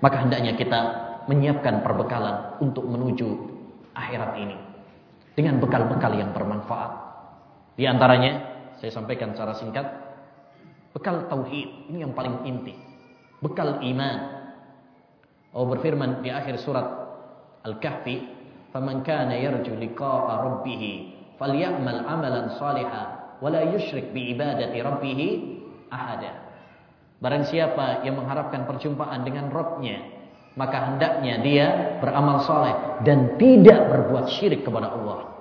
Maka hendaknya kita menyiapkan perbekalan untuk menuju akhirat ini dengan bekal-bekal yang bermanfaat. Di antaranya, saya sampaikan secara singkat, bekal tauhid, ini yang paling inti. Bekal iman. Allah berfirman di akhir surat Al-Kahfi, "Faman kana yarju liqa'a rabbih falyamal 'amalan shalihan wa la yusyrik bi ibadati rabbih ahada." Barang siapa yang mengharapkan perjumpaan dengan Rabbnya, maka hendaknya dia beramal soleh dan tidak berbuat syirik kepada Allah.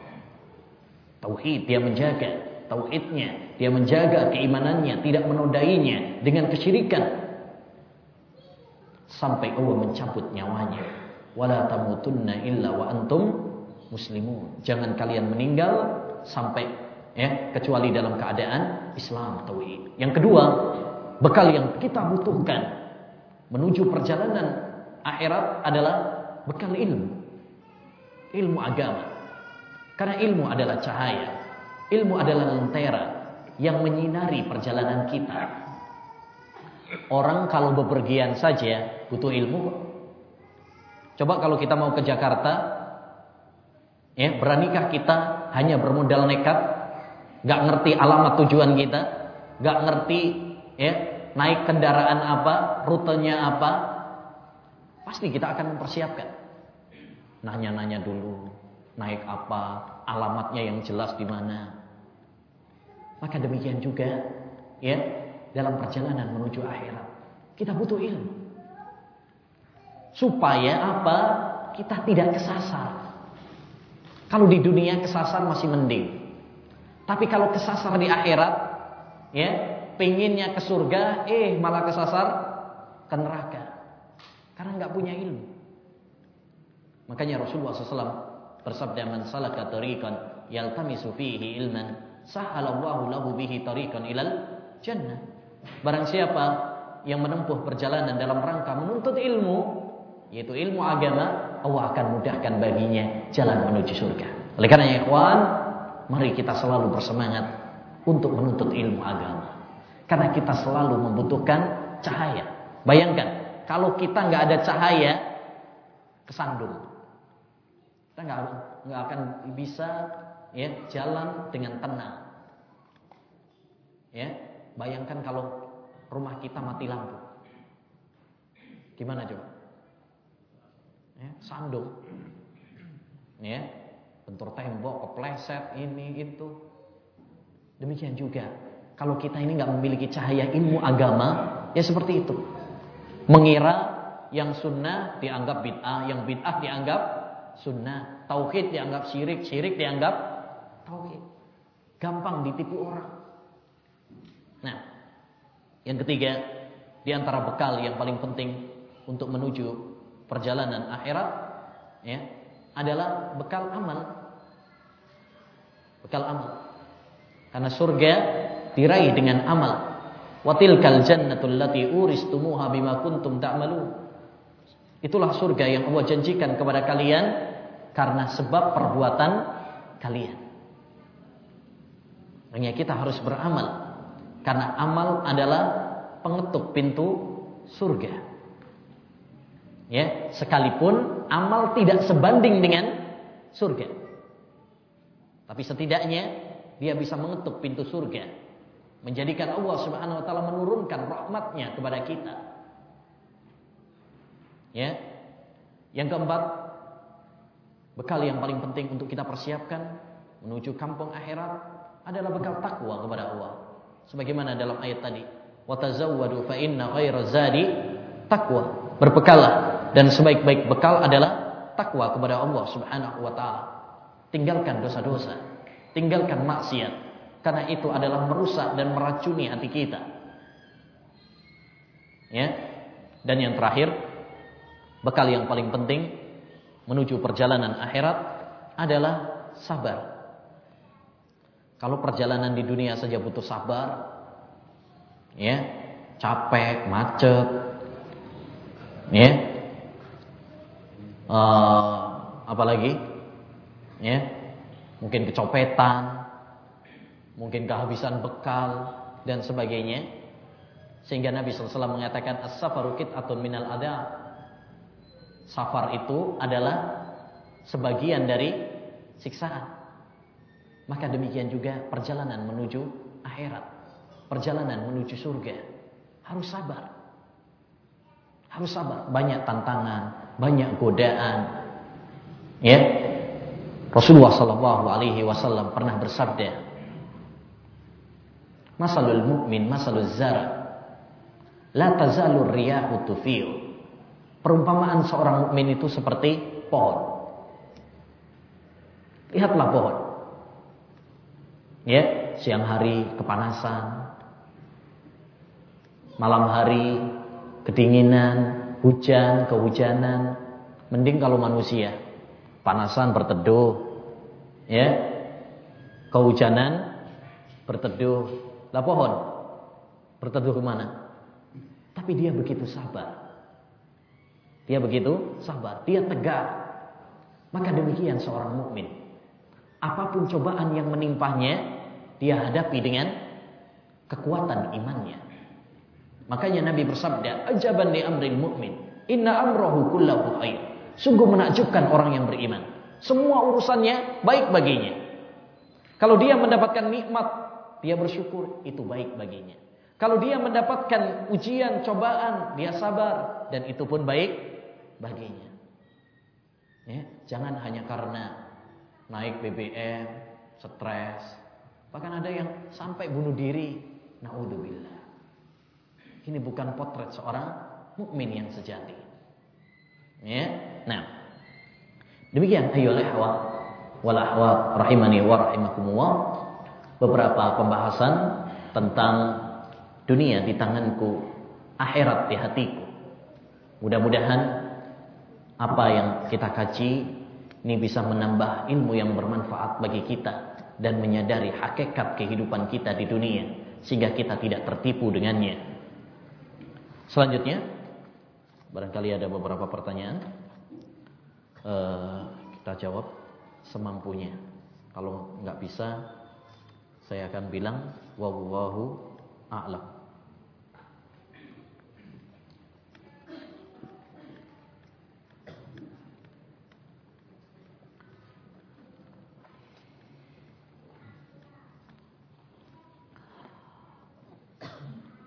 Tauhid dia menjaga tauhidnya, dia menjaga keimanannya, tidak menodainya dengan kesyirikan sampai Allah mencabut nyawanya. Wala tamutunna illa wa antum muslimun. Jangan kalian meninggal sampai ya kecuali dalam keadaan Islam tauhid. Yang kedua, bekal yang kita butuhkan menuju perjalanan akhirat adalah bekal ilmu. Ilmu agama. Karena ilmu adalah cahaya. Ilmu adalah lentera yang menyinari perjalanan kita. Orang kalau bepergian saja butuh ilmu. Coba kalau kita mau ke Jakarta, ya beranikah kita hanya bermodal nekat, nggak ngerti alamat tujuan kita, nggak ngerti ya naik kendaraan apa, rutenya apa, pasti kita akan mempersiapkan. Nanya-nanya dulu, naik apa, alamatnya yang jelas di mana. Maka demikian juga ya dalam perjalanan menuju akhirat. Kita butuh ilmu. Supaya apa? Kita tidak kesasar. Kalau di dunia kesasar masih mending. Tapi kalau kesasar di akhirat, ya, pengennya ke surga, eh malah kesasar ke neraka karena nggak punya ilmu. Makanya Rasulullah SAW bersabda man salaka tariqan yaltamisu fihi ilman sahalallahu lahu bihi tariqan ilal jannah. Barang siapa yang menempuh perjalanan dalam rangka menuntut ilmu, yaitu ilmu agama, Allah akan mudahkan baginya jalan menuju surga. Oleh karena ikhwan, mari kita selalu bersemangat untuk menuntut ilmu agama. Karena kita selalu membutuhkan cahaya. Bayangkan, kalau kita nggak ada cahaya, kesandung. Kita nggak nggak akan bisa ya jalan dengan tenang. Ya, bayangkan kalau rumah kita mati lampu, gimana coba? Ya, sandung, ya, bentur tembok, kepleset, ini itu. Demikian juga, kalau kita ini nggak memiliki cahaya ilmu agama, ya seperti itu mengira yang sunnah dianggap bid'ah, yang bid'ah dianggap sunnah, tauhid dianggap syirik, syirik dianggap tauhid. Gampang ditipu orang. Nah, yang ketiga, di antara bekal yang paling penting untuk menuju perjalanan akhirat ya, adalah bekal amal. Bekal amal. Karena surga diraih dengan amal. Watilkal jannatul lati uristumuha bima kuntum ta'malu. Itulah surga yang Allah janjikan kepada kalian karena sebab perbuatan kalian. Hanya kita harus beramal karena amal adalah pengetuk pintu surga. Ya, sekalipun amal tidak sebanding dengan surga. Tapi setidaknya dia bisa mengetuk pintu surga menjadikan Allah Subhanahu wa taala menurunkan rahmatnya kepada kita. Ya. Yang keempat, bekal yang paling penting untuk kita persiapkan menuju kampung akhirat adalah bekal takwa kepada Allah. Sebagaimana dalam ayat tadi, "Wa tazawwadu fa inna zadi taqwa." Berbekalah dan sebaik-baik bekal adalah takwa kepada Allah Subhanahu wa taala. Tinggalkan dosa-dosa, tinggalkan maksiat, karena itu adalah merusak dan meracuni hati kita. Ya. Dan yang terakhir, bekal yang paling penting menuju perjalanan akhirat adalah sabar. Kalau perjalanan di dunia saja butuh sabar, ya, capek, macet, ya, uh, apalagi, ya, mungkin kecopetan, mungkin kehabisan bekal dan sebagainya. Sehingga Nabi SAW mengatakan as-safaru atau minal ada. Safar itu adalah sebagian dari siksaan. Maka demikian juga perjalanan menuju akhirat. Perjalanan menuju surga. Harus sabar. Harus sabar. Banyak tantangan, banyak godaan. Ya. Rasulullah sallallahu alaihi wasallam pernah bersabda, Masalul mu'min masalul zara. La tazalur riyahu tufiu. Perumpamaan seorang mukmin itu seperti pohon. Lihatlah pohon. Ya, siang hari kepanasan. Malam hari kedinginan, hujan, kehujanan. Mending kalau manusia panasan berteduh, ya, kehujanan berteduh, lah pohon berteduh ke mana? Tapi dia begitu sabar. Dia begitu sabar. Dia tegar. Maka demikian seorang mukmin. Apa pun cobaan yang menimpahnya, dia hadapi dengan kekuatan imannya. Makanya Nabi bersabda, "Ajaban li amril mu'min, inna amrahu kullahu khair." Sungguh menakjubkan orang yang beriman. Semua urusannya baik baginya. Kalau dia mendapatkan nikmat dia bersyukur, itu baik baginya. Kalau dia mendapatkan ujian, cobaan, dia sabar dan itu pun baik baginya. Ya, jangan hanya karena naik BBM, stres, bahkan ada yang sampai bunuh diri. Naudzubillah. Ini bukan potret seorang mukmin yang sejati. Ya. Nah, demikian ayo ahwat wal ahwat rahimani wa rahimakumullah beberapa pembahasan tentang dunia di tanganku, akhirat di hatiku. Mudah-mudahan apa yang kita kaji ini bisa menambah ilmu yang bermanfaat bagi kita dan menyadari hakikat kehidupan kita di dunia sehingga kita tidak tertipu dengannya. Selanjutnya, barangkali ada beberapa pertanyaan. Uh, kita jawab semampunya. Kalau nggak bisa, saya akan bilang wallahu a'lam.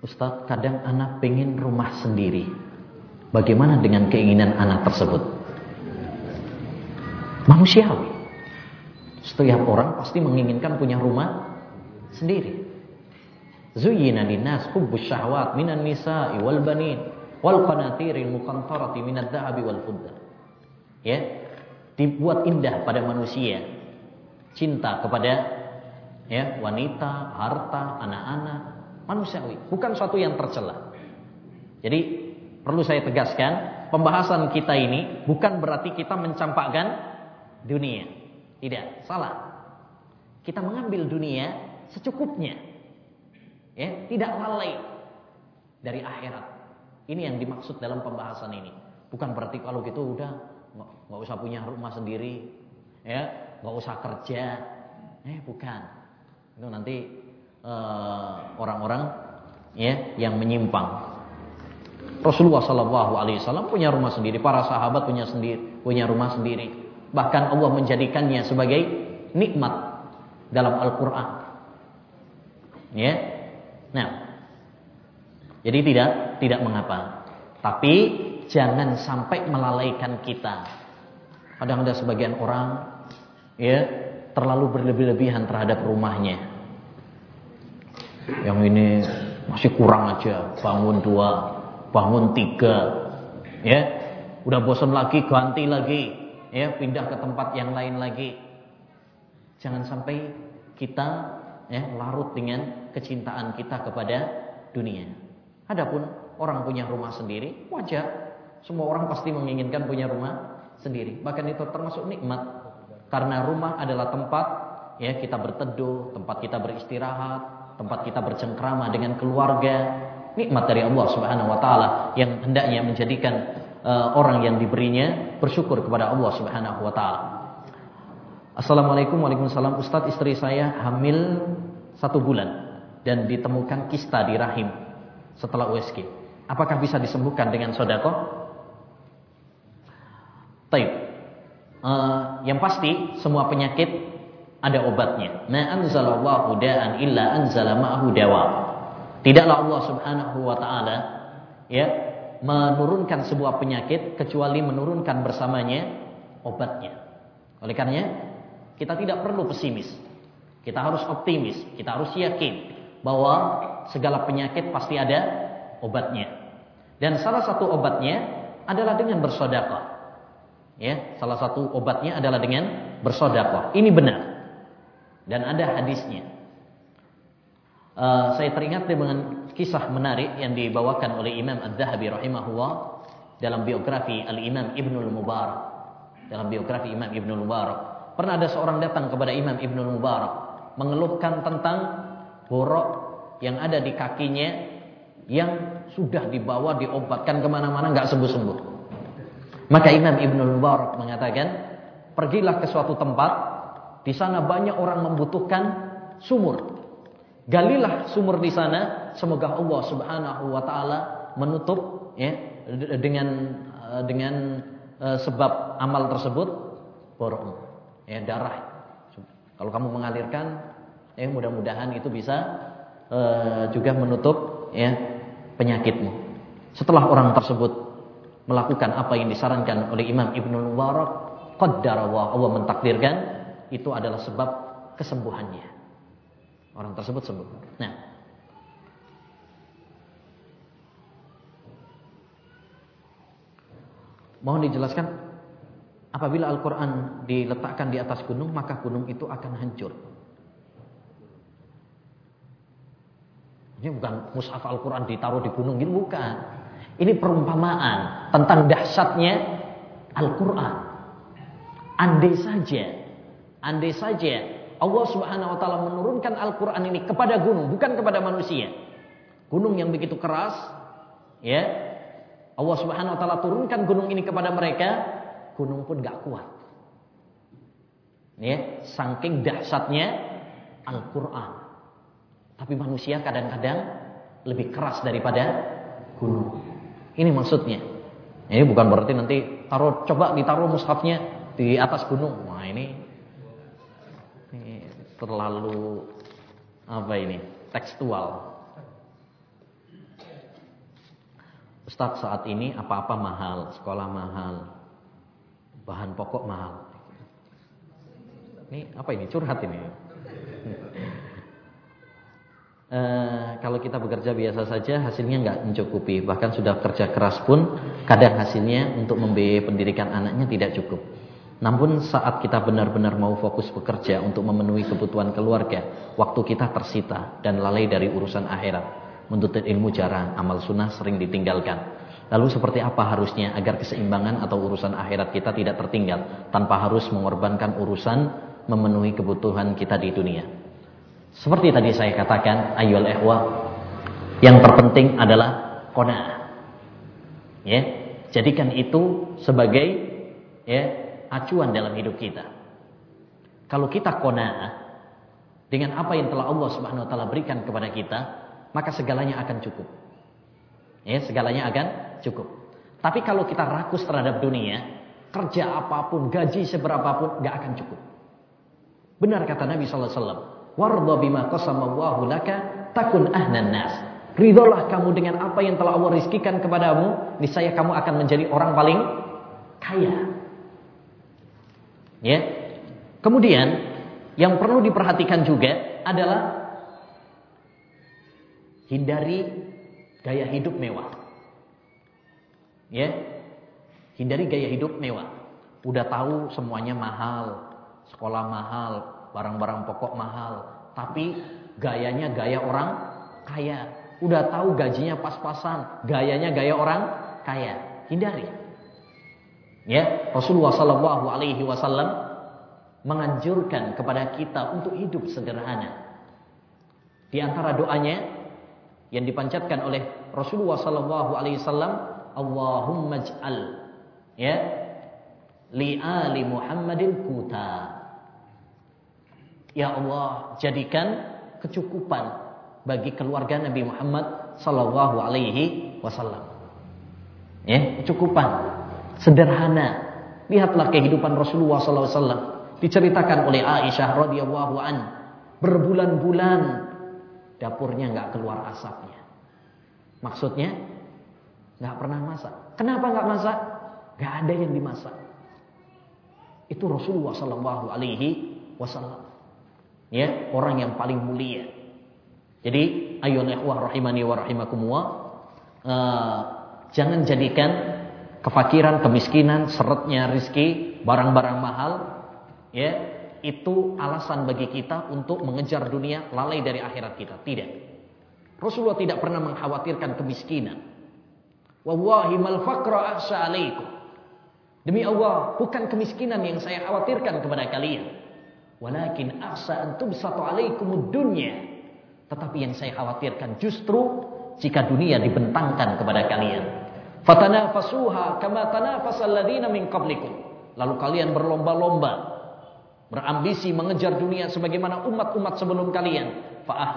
Ustaz, kadang anak pengen rumah sendiri. Bagaimana dengan keinginan anak tersebut? Manusiawi. Setiap orang pasti menginginkan punya rumah sendiri. Zuyyina linnas hubbus syahwat minan nisa'i wal banin wal qanatiril muqantarati minad dhahabi wal fiddah. Ya, dibuat indah pada manusia cinta kepada ya wanita, harta, anak-anak, manusiawi, bukan suatu yang tercela. Jadi perlu saya tegaskan, pembahasan kita ini bukan berarti kita mencampakkan dunia. Tidak, salah. Kita mengambil dunia secukupnya. Ya, tidak lalai dari akhirat. Ini yang dimaksud dalam pembahasan ini. Bukan berarti kalau gitu udah nggak usah punya rumah sendiri, ya, nggak usah kerja. Eh, bukan. Itu nanti orang-orang uh, ya yang menyimpang. Rasulullah Shallallahu Alaihi Wasallam punya rumah sendiri, para sahabat punya sendiri, punya rumah sendiri. Bahkan Allah menjadikannya sebagai nikmat dalam Al-Quran. Ya, nah, jadi tidak tidak mengapa. Tapi jangan sampai melalaikan kita. Kadang ada sebagian orang ya terlalu berlebih-lebihan terhadap rumahnya yang ini masih kurang aja. Bangun dua bangun tiga ya. Udah bosan lagi ganti lagi ya. Pindah ke tempat yang lain lagi. Jangan sampai kita ya larut dengan kecintaan kita kepada dunia. Adapun orang punya rumah sendiri wajar. Semua orang pasti menginginkan punya rumah sendiri. Bahkan itu termasuk nikmat. Karena rumah adalah tempat ya kita berteduh tempat kita beristirahat tempat kita bercengkrama dengan keluarga, nikmat dari Allah Subhanahu wa taala yang hendaknya menjadikan uh, orang yang diberinya bersyukur kepada Allah Subhanahu wa taala. Assalamualaikum Waalaikumsalam Ustadz istri saya hamil satu bulan dan ditemukan kista di rahim setelah USG. Apakah bisa disembuhkan dengan sodako? Taib. Uh, yang pasti semua penyakit ada obatnya. Ma anzalallahu da'an illa anzala ma'ahu. Tidaklah Allah Subhanahu wa taala ya menurunkan sebuah penyakit kecuali menurunkan bersamanya obatnya. Oleh karenanya kita tidak perlu pesimis. Kita harus optimis, kita harus yakin bahwa segala penyakit pasti ada obatnya. Dan salah satu obatnya adalah dengan bersedekah. Ya, salah satu obatnya adalah dengan bersedekah. Ini benar. Dan ada hadisnya. Uh, saya teringat dengan kisah menarik yang dibawakan oleh Imam Ad-Dahabi rahimahullah dalam biografi Al-Imam Ibnul Mubarak. Dalam biografi Imam Ibnul Mubarak. Pernah ada seorang datang kepada Imam Ibnul Mubarak mengeluhkan tentang borok yang ada di kakinya yang sudah dibawa diobatkan ke mana-mana nggak sembuh-sembuh. Maka Imam Ibnul Mubarak mengatakan, pergilah ke suatu tempat di sana banyak orang membutuhkan sumur. Galilah sumur di sana, semoga Allah Subhanahu wa taala menutup ya dengan eh, dengan uh, sebab amal tersebut borong ya darah. Kalau kamu mengalirkan ya mudah-mudahan itu bisa uh, juga menutup ya penyakitmu. Setelah orang tersebut melakukan apa yang disarankan oleh Imam Ibnu Mubarak, qaddara Allah mentakdirkan itu adalah sebab kesembuhannya. Orang tersebut sembuh. Nah, mohon dijelaskan apabila Al-Qur'an diletakkan di atas gunung, maka gunung itu akan hancur. Ini bukan mushaf Al-Quran ditaruh di gunung, ini bukan. Ini perumpamaan tentang dahsyatnya Al-Quran. Andai saja, andai saja Allah Subhanahu Wa Taala menurunkan Al-Quran ini kepada gunung, bukan kepada manusia. Gunung yang begitu keras, ya Allah Subhanahu Wa Taala turunkan gunung ini kepada mereka, gunung pun gak kuat. Ya, saking dahsyatnya Al-Quran. Tapi manusia kadang-kadang lebih keras daripada gunung. Ini maksudnya. Ini bukan berarti nanti taruh coba ditaruh mushafnya di atas gunung. Wah ini, terlalu apa ini tekstual. Ustadz saat ini apa-apa mahal, sekolah mahal, bahan pokok mahal. Ini apa ini curhat ini? Uh, kalau kita bekerja biasa saja hasilnya nggak mencukupi bahkan sudah kerja keras pun kadang hasilnya untuk membiayai pendidikan anaknya tidak cukup namun saat kita benar-benar mau fokus bekerja untuk memenuhi kebutuhan keluarga waktu kita tersita dan lalai dari urusan akhirat. Menuntut ilmu jarang amal sunnah sering ditinggalkan. Lalu seperti apa harusnya agar keseimbangan atau urusan akhirat kita tidak tertinggal tanpa harus mengorbankan urusan memenuhi kebutuhan kita di dunia? Seperti tadi saya katakan, ayol ehwa, yang terpenting adalah qanaah. Ya, jadikan itu sebagai ya acuan dalam hidup kita. Kalau kita qanaah dengan apa yang telah Allah Subhanahu wa taala berikan kepada kita, maka segalanya akan cukup. Ya, segalanya akan cukup. Tapi kalau kita rakus terhadap dunia, kerja apa pun, gaji seberapapun gak akan cukup. Benar kata Nabi sallallahu alaihi wasallam, Warda bima qasamallahu laka takun ahnan nas. Ridholah kamu dengan apa yang telah Allah rizkikan kepadamu, niscaya kamu akan menjadi orang paling kaya. Ya. Kemudian yang perlu diperhatikan juga adalah hindari gaya hidup mewah. Ya. Hindari gaya hidup mewah. Udah tahu semuanya mahal, sekolah mahal, barang-barang pokok mahal, tapi gayanya gaya orang kaya. Udah tahu gajinya pas-pasan, gayanya gaya orang kaya. Hindari. Ya, Rasulullah Shallallahu alaihi wasallam menganjurkan kepada kita untuk hidup sederhana. Di antara doanya yang dipanjatkan oleh Rasulullah Shallallahu alaihi wasallam, Allahumma ij'al ya li ali Muhammadin kuta Ya Allah, jadikan kecukupan bagi keluarga Nabi Muhammad sallallahu alaihi wasallam. Ya, kecukupan sederhana. Lihatlah kehidupan Rasulullah wasallam diceritakan oleh Aisyah radhiyallahu an. Berbulan-bulan dapurnya nggak keluar asapnya. Maksudnya nggak pernah masak. Kenapa nggak masak? Nggak ada yang dimasak. Itu Rasulullah sallallahu alaihi wasallam ya orang yang paling mulia. Jadi ayo ikhwah rahimani wa rahimakumullah uh, jangan jadikan kefakiran, kemiskinan, seretnya rizki, barang-barang mahal ya itu alasan bagi kita untuk mengejar dunia lalai dari akhirat kita. Tidak. Rasulullah tidak pernah mengkhawatirkan kemiskinan. Wallahi mal faqra alaikum. Demi Allah, bukan kemiskinan yang saya khawatirkan kepada kalian. Walakin asa antum satu alaikum dunya. Tetapi yang saya khawatirkan justru jika dunia dibentangkan kepada kalian. Fatanafasuha kama min qablikum. Lalu kalian berlomba-lomba berambisi mengejar dunia sebagaimana umat-umat sebelum kalian. Fa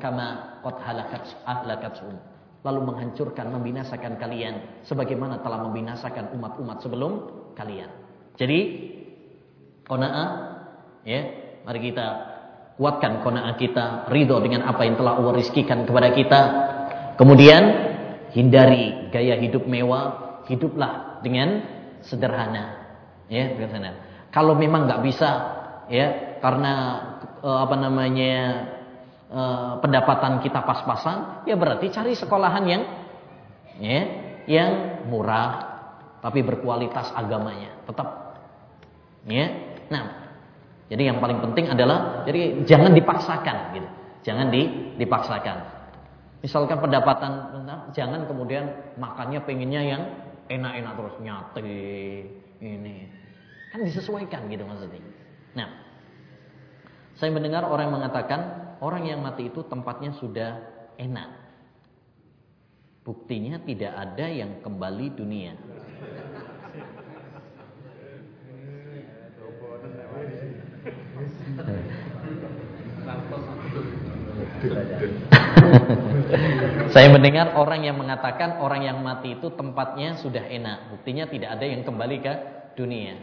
kama qad. Lalu menghancurkan, membinasakan kalian sebagaimana telah membinasakan umat-umat sebelum kalian. Jadi qanaah Ya, mari kita kuatkan qanaah kita, ridho dengan apa yang telah Allah rizkikan kepada kita. Kemudian hindari gaya hidup mewah, hiduplah dengan sederhana. Ya, sederhana. Kalau memang nggak bisa, ya, karena uh, apa namanya uh, pendapatan kita pas-pasan, ya berarti cari sekolahan yang, ya, yang murah tapi berkualitas agamanya, tetap. Ya, nah jadi yang paling penting adalah jadi jangan dipaksakan gitu. Jangan di, dipaksakan. Misalkan pendapatan jangan kemudian makannya pengennya yang enak-enak terus nyate ini. Kan disesuaikan gitu maksudnya. Nah, saya mendengar orang yang mengatakan orang yang mati itu tempatnya sudah enak. Buktinya tidak ada yang kembali dunia. Saya mendengar orang yang mengatakan orang yang mati itu tempatnya sudah enak. Buktinya tidak ada yang kembali ke dunia.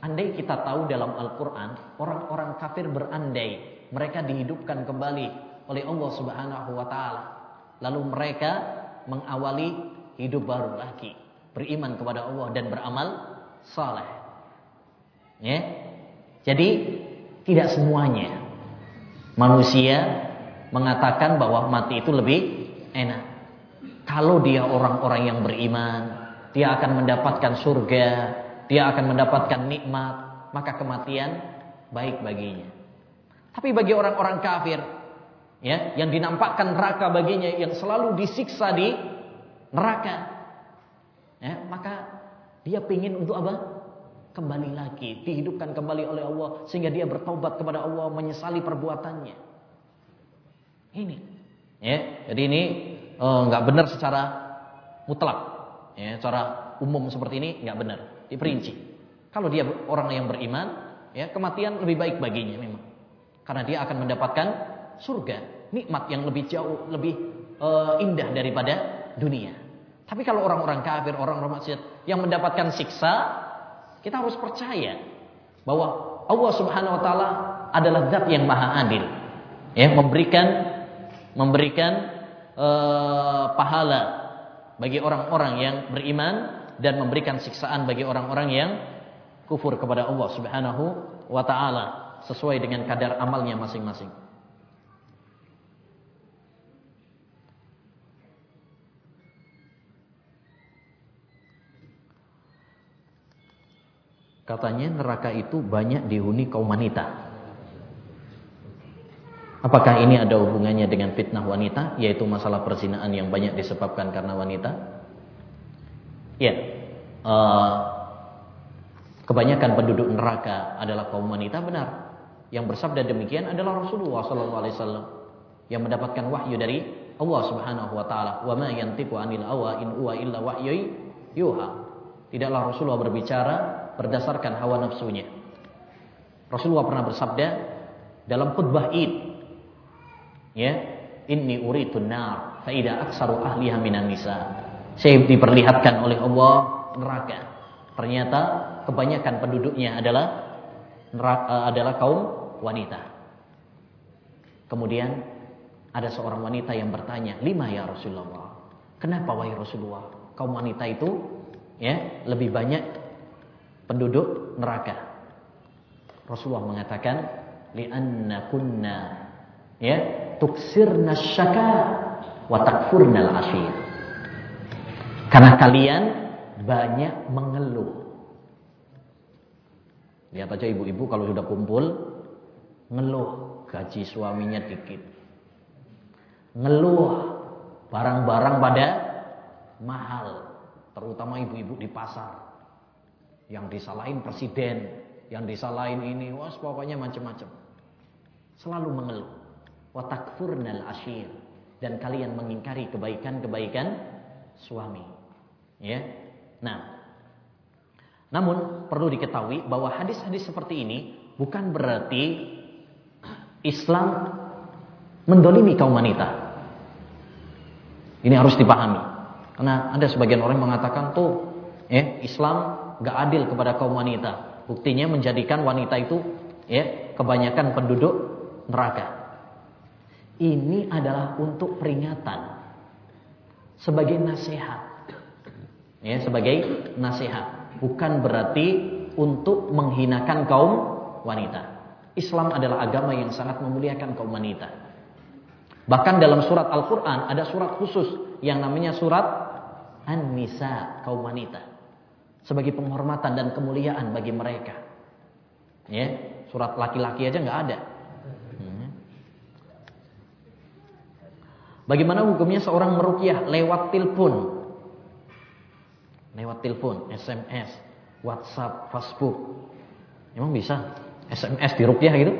Andai kita tahu dalam Al-Quran, orang-orang kafir berandai mereka dihidupkan kembali oleh Allah Subhanahu wa Ta'ala, lalu mereka mengawali hidup baru lagi, beriman kepada Allah dan beramal saleh. Ya, jadi tidak semuanya manusia mengatakan bahwa mati itu lebih enak. Kalau dia orang-orang yang beriman, dia akan mendapatkan surga, dia akan mendapatkan nikmat, maka kematian baik baginya. Tapi bagi orang-orang kafir, ya, yang dinampakkan neraka baginya, yang selalu disiksa di neraka, ya, maka dia pingin untuk apa? Kembali lagi, dihidupkan kembali oleh Allah sehingga dia bertobat kepada Allah, menyesali perbuatannya. Ini, ya, jadi ini eh, nggak uh, benar secara mutlak, ya, secara umum seperti ini nggak benar diperinci. Kalau dia orang yang beriman, ya kematian lebih baik baginya memang. Karena dia akan mendapatkan surga, nikmat yang lebih jauh, lebih uh, indah daripada dunia. Tapi kalau orang-orang kafir, orang-orang maksiat yang mendapatkan siksa, kita harus percaya bahwa Allah Subhanahu wa taala adalah zat yang maha adil. Ya, memberikan memberikan uh, pahala bagi orang-orang yang beriman dan memberikan siksaan bagi orang-orang yang kufur kepada Allah Subhanahu wa taala sesuai dengan kadar amalnya masing-masing. Katanya neraka itu banyak dihuni kaum wanita. Apakah ini ada hubungannya dengan fitnah wanita, yaitu masalah perzinaan yang banyak disebabkan karena wanita? Ya, uh, kebanyakan penduduk neraka adalah kaum wanita benar. Yang bersabda demikian adalah Rasulullah SAW yang mendapatkan wahyu dari Allah Subhanahu Wa Taala. Wa ma yantiqu anil awa in huwa illa wahyu yuha. Tidaklah Rasulullah berbicara berdasarkan hawa nafsunya. Rasulullah pernah bersabda dalam khutbah Id, ya, inni uritun nar fa idza aksaru ahliha minan nisa. Saya diperlihatkan oleh Allah neraka. Ternyata kebanyakan penduduknya adalah neraka, eh, adalah kaum wanita. Kemudian ada seorang wanita yang bertanya, "Lima ya Rasulullah?" Kenapa wahai Rasulullah? Kaum wanita itu ya lebih banyak penduduk neraka. Rasulullah mengatakan, "Li'anna kunna ya tuksirna syaka wa takfurnal ashir." Karena kalian banyak mengeluh. Lihat aja ibu-ibu kalau sudah kumpul ngeluh gaji suaminya dikit. Ngeluh barang-barang pada mahal, terutama ibu-ibu di pasar. Yang disalahin presiden, yang disalahin ini, wah pokoknya macam-macam. Selalu mengeluh. Watakfurnal asyir dan kalian mengingkari kebaikan-kebaikan suami. Ya. Nah, namun perlu diketahui bahwa hadis-hadis seperti ini bukan berarti Islam mendolimi kaum wanita. Ini harus dipahami. Karena ada sebagian orang mengatakan tuh, ya, Islam gak adil kepada kaum wanita. Buktinya menjadikan wanita itu ya kebanyakan penduduk neraka. Ini adalah untuk peringatan sebagai nasihat. Ya sebagai nasihat. Bukan berarti untuk menghinakan kaum wanita. Islam adalah agama yang sangat memuliakan kaum wanita. Bahkan dalam surat Al-Quran ada surat khusus yang namanya surat An-Nisa kaum wanita sebagai penghormatan dan kemuliaan bagi mereka ya surat laki-laki aja nggak ada hmm. Bagaimana hukumnya seorang merukyah lewat telepon? Lewat telepon, SMS, WhatsApp, Facebook. Emang bisa SMS dirukyah gitu?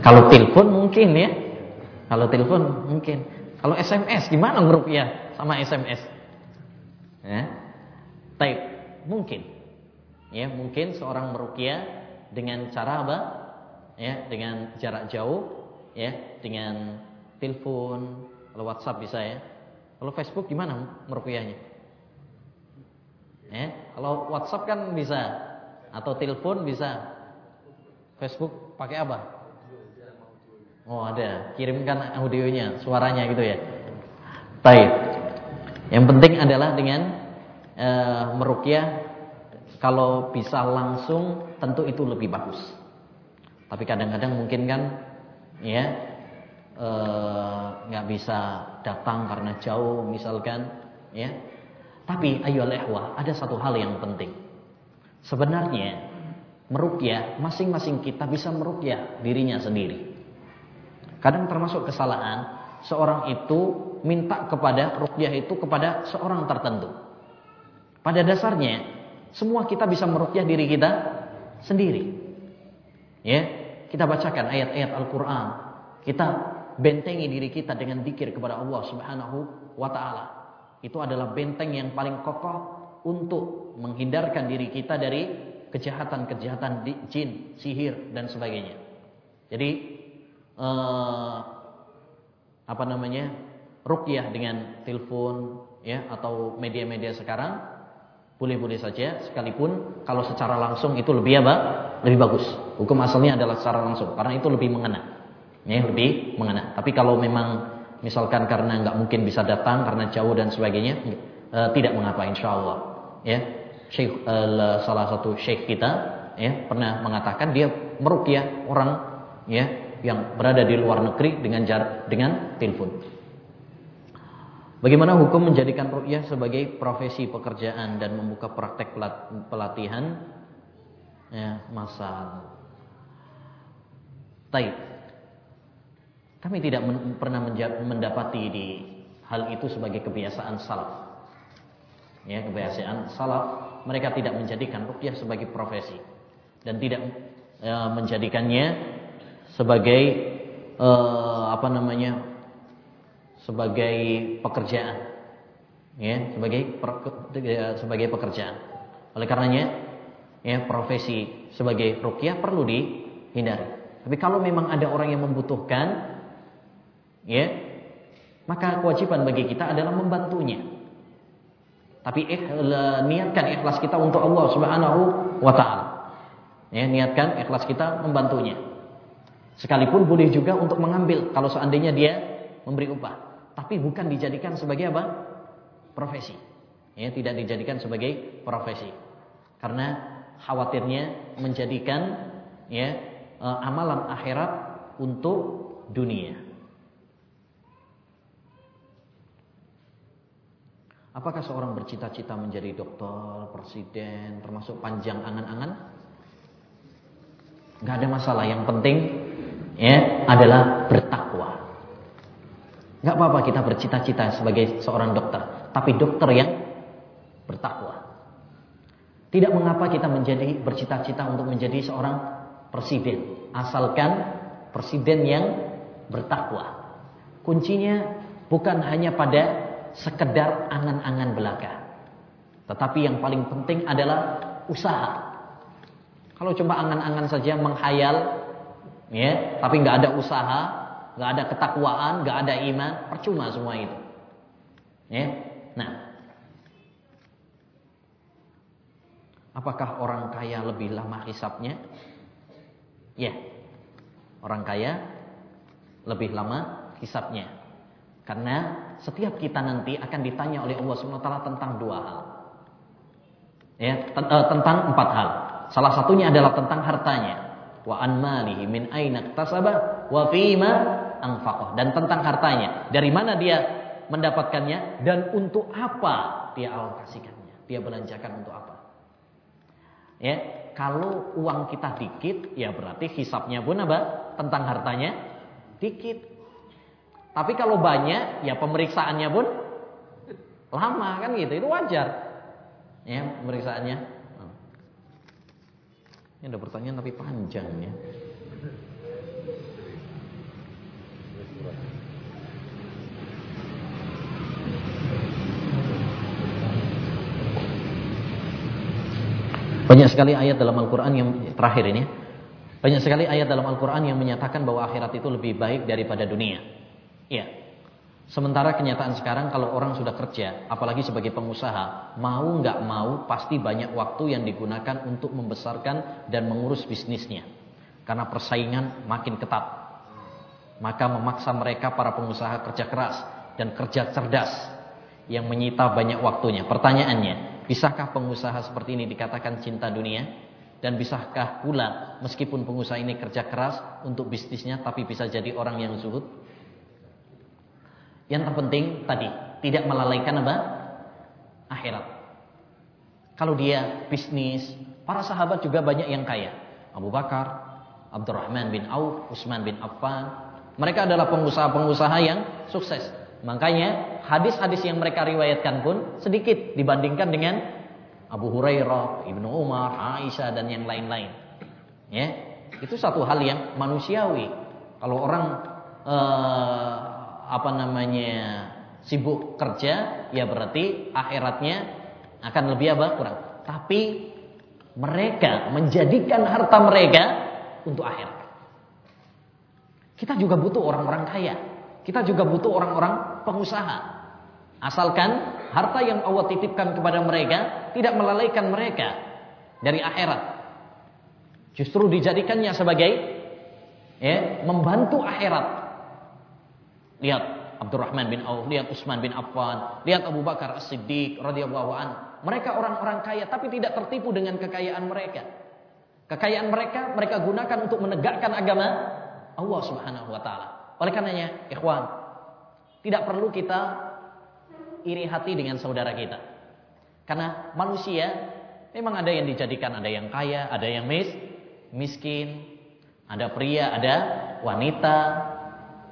Kalau telepon mungkin ya. Kalau telepon mungkin. Kalau SMS gimana merukyah sama SMS? Ya. Taib mungkin. Ya, mungkin seorang merukyah dengan cara apa? Ya, dengan jarak jauh, ya, dengan telepon, kalau WhatsApp bisa ya. Kalau Facebook gimana merukyahnya? Ya, kalau WhatsApp kan bisa atau telepon bisa. Facebook pakai apa? Oh, ada. Kirimkan audionya, suaranya gitu ya. Baik. Yang penting adalah dengan uh, merukyah kalau bisa langsung tentu itu lebih bagus. Tapi kadang-kadang mungkin kan ya eh, nggak e, bisa datang karena jauh misalkan ya. Tapi ayo lehwa ada satu hal yang penting. Sebenarnya merukyah masing-masing kita bisa merukyah dirinya sendiri. Kadang termasuk kesalahan seorang itu minta kepada rukyah itu kepada seorang tertentu. Pada dasarnya semua kita bisa merukyah diri kita sendiri. Ya, kita bacakan ayat-ayat Al-Qur'an. Kita bentengi diri kita dengan dikir kepada Allah Subhanahu wa taala. Itu adalah benteng yang paling kokoh untuk menghindarkan diri kita dari kejahatan-kejahatan jin, sihir dan sebagainya. Jadi eh, apa namanya? rukyah dengan telepon ya atau media-media sekarang boleh-boleh saja sekalipun kalau secara langsung itu lebih apa? Lebih bagus. Hukum asalnya adalah secara langsung karena itu lebih mengena. Ya, lebih mengena. Tapi kalau memang misalkan karena nggak mungkin bisa datang karena jauh dan sebagainya, e, tidak mengapa insyaallah. Ya. Syekh e, salah satu syekh kita ya pernah mengatakan dia meruqyah orang ya yang berada di luar negeri dengan jar dengan telepon. Bagaimana hukum menjadikan rukyah sebagai profesi pekerjaan dan membuka praktek pelatihan? Ya, masal. Taib. Kami tidak men pernah mendapati di hal itu sebagai kebiasaan salaf. Ya, kebiasaan salaf mereka tidak menjadikan rukyah sebagai profesi dan tidak ya, menjadikannya sebagai uh, apa namanya sebagai pekerjaan. Ya sebagai per, ya, sebagai pekerjaan. Oleh karenanya ya profesi sebagai rukyah perlu dihindari. Tapi kalau memang ada orang yang membutuhkan ya maka kewajiban bagi kita adalah membantunya. Tapi eh, niatkan ikhlas kita untuk Allah Subhanahu wa taala. Ya niatkan ikhlas kita membantunya. Sekalipun boleh juga untuk mengambil kalau seandainya dia memberi upah tapi bukan dijadikan sebagai apa? Profesi. Ya, tidak dijadikan sebagai profesi. Karena khawatirnya menjadikan ya eh, amalan akhirat untuk dunia. Apakah seorang bercita-cita menjadi dokter, presiden, termasuk panjang angan-angan? Gak ada masalah. Yang penting ya adalah bertakwa. Gak apa-apa kita bercita-cita sebagai seorang dokter. Tapi dokter yang bertakwa. Tidak mengapa kita menjadi bercita-cita untuk menjadi seorang presiden. Asalkan presiden yang bertakwa. Kuncinya bukan hanya pada sekedar angan-angan belaka. Tetapi yang paling penting adalah usaha. Kalau cuma angan-angan saja menghayal, ya, tapi nggak ada usaha, nggak ada ketakwaan, nggak ada iman, percuma semua itu. Ya. Nah, apakah orang kaya lebih lama hisapnya? Ya, orang kaya lebih lama hisapnya. Karena setiap kita nanti akan ditanya oleh Allah SWT tentang dua hal. Ya, eh, tentang empat hal. Salah satunya adalah tentang hartanya. Wa an malihi min aina tasaba wa fima anfaqah dan tentang hartanya. Dari mana dia mendapatkannya dan untuk apa dia alokasikannya. Dia belanjakan untuk apa. Ya, kalau uang kita dikit, ya berarti hisapnya pun apa? Tentang hartanya dikit. Tapi kalau banyak, ya pemeriksaannya pun lama kan gitu. Itu wajar. Ya, pemeriksaannya. Ini ada pertanyaan tapi panjang ya. Banyak sekali ayat dalam Al-Quran yang terakhir ini. Banyak sekali ayat dalam Al-Quran yang menyatakan bahwa akhirat itu lebih baik daripada dunia. Ya. Sementara kenyataan sekarang kalau orang sudah kerja, apalagi sebagai pengusaha, mau nggak mau pasti banyak waktu yang digunakan untuk membesarkan dan mengurus bisnisnya. Karena persaingan makin ketat. Maka memaksa mereka para pengusaha kerja keras dan kerja cerdas yang menyita banyak waktunya. Pertanyaannya, Bisakah pengusaha seperti ini dikatakan cinta dunia? Dan bisakah pula meskipun pengusaha ini kerja keras untuk bisnisnya tapi bisa jadi orang yang zuhud? Yang terpenting tadi tidak melalaikan apa? Akhirat. Kalau dia bisnis, para sahabat juga banyak yang kaya. Abu Bakar, Abdurrahman bin Auf, Utsman bin Affan. Mereka adalah pengusaha-pengusaha yang sukses. Makanya hadis-hadis yang mereka riwayatkan pun sedikit dibandingkan dengan Abu Hurairah, Ibnu Umar, Aisyah dan yang lain-lain. Ya, itu satu hal yang manusiawi. Kalau orang eh, apa namanya sibuk kerja, ya berarti akhiratnya akan lebih apa kurang. Tapi mereka menjadikan harta mereka untuk akhirat. Kita juga butuh orang-orang kaya. Kita juga butuh orang-orang pengusaha. Asalkan harta yang Allah titipkan kepada mereka tidak melalaikan mereka dari akhirat. Justru dijadikannya sebagai ya, membantu akhirat. Lihat Abdurrahman bin Auf, lihat Utsman bin Affan, lihat Abu Bakar As-Siddiq radhiyallahu an. Mereka orang-orang kaya tapi tidak tertipu dengan kekayaan mereka. Kekayaan mereka mereka gunakan untuk menegakkan agama Allah Subhanahu wa taala. Oleh karenanya, ikhwan, tidak perlu kita iri hati dengan saudara kita. Karena manusia memang ada yang dijadikan ada yang kaya, ada yang mis, miskin, ada pria, ada wanita.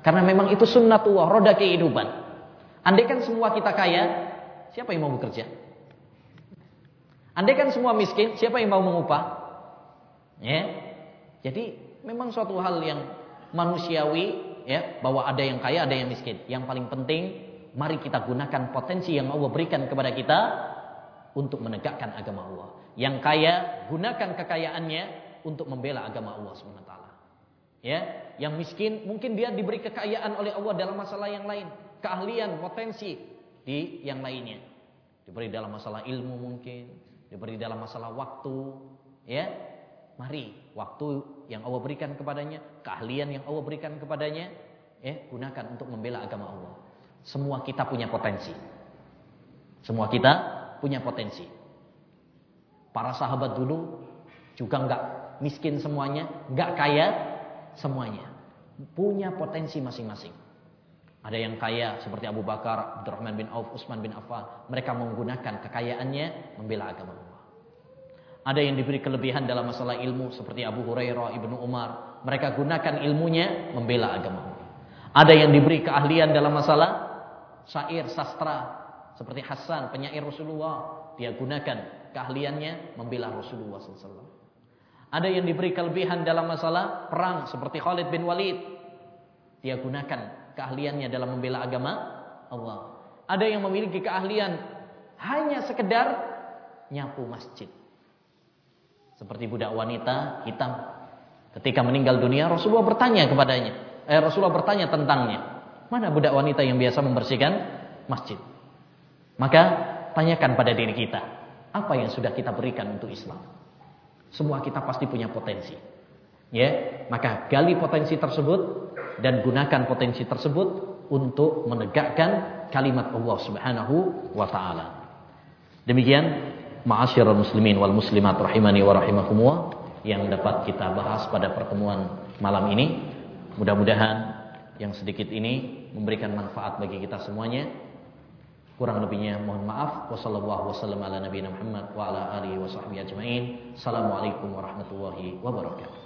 Karena memang itu sunnatullah, roda kehidupan. Andaikan semua kita kaya, siapa yang mau bekerja? Andaikan semua miskin, siapa yang mau mengupah? Ya. Jadi memang suatu hal yang manusiawi ya bahwa ada yang kaya, ada yang miskin. Yang paling penting mari kita gunakan potensi yang Allah berikan kepada kita untuk menegakkan agama Allah. Yang kaya gunakan kekayaannya untuk membela agama Allah SWT. Ya, yang miskin mungkin dia diberi kekayaan oleh Allah dalam masalah yang lain, keahlian, potensi di yang lainnya. Diberi dalam masalah ilmu mungkin, diberi dalam masalah waktu, ya. Mari waktu yang Allah berikan kepadanya, keahlian yang Allah berikan kepadanya, ya, gunakan untuk membela agama Allah. Semua kita punya potensi. Semua kita punya potensi. Para sahabat dulu juga enggak miskin semuanya, enggak kaya semuanya. Punya potensi masing-masing. Ada yang kaya seperti Abu Bakar, Abdurrahman bin Auf, Utsman bin Affan. Mereka menggunakan kekayaannya membela agama Allah. Ada yang diberi kelebihan dalam masalah ilmu seperti Abu Hurairah, Ibnu Umar. Mereka gunakan ilmunya membela agama. Ada yang diberi keahlian dalam masalah syair, sastra seperti Hasan, penyair Rasulullah. Dia gunakan keahliannya membela Rasulullah SAW. Ada yang diberi kelebihan dalam masalah perang seperti Khalid bin Walid. Dia gunakan keahliannya dalam membela agama Allah. Ada yang memiliki keahlian hanya sekedar nyapu masjid. Seperti budak wanita hitam. Ketika meninggal dunia Rasulullah bertanya kepadanya. Eh, Rasulullah bertanya tentangnya. Mana budak wanita yang biasa membersihkan masjid? Maka tanyakan pada diri kita. Apa yang sudah kita berikan untuk Islam? Semua kita pasti punya potensi. Ya, maka gali potensi tersebut dan gunakan potensi tersebut untuk menegakkan kalimat Allah Subhanahu wa taala. Demikian Ma'asyiral muslimin wal muslimat rahimani wa rahimakumullah yang dapat kita bahas pada pertemuan malam ini. Mudah-mudahan yang sedikit ini memberikan manfaat bagi kita semuanya. Kurang lebihnya mohon maaf. Wassallallahu wasallam ala nabiyina Muhammad wa ala alihi wa sahbihi ajmain. Assalamualaikum warahmatullahi wabarakatuh.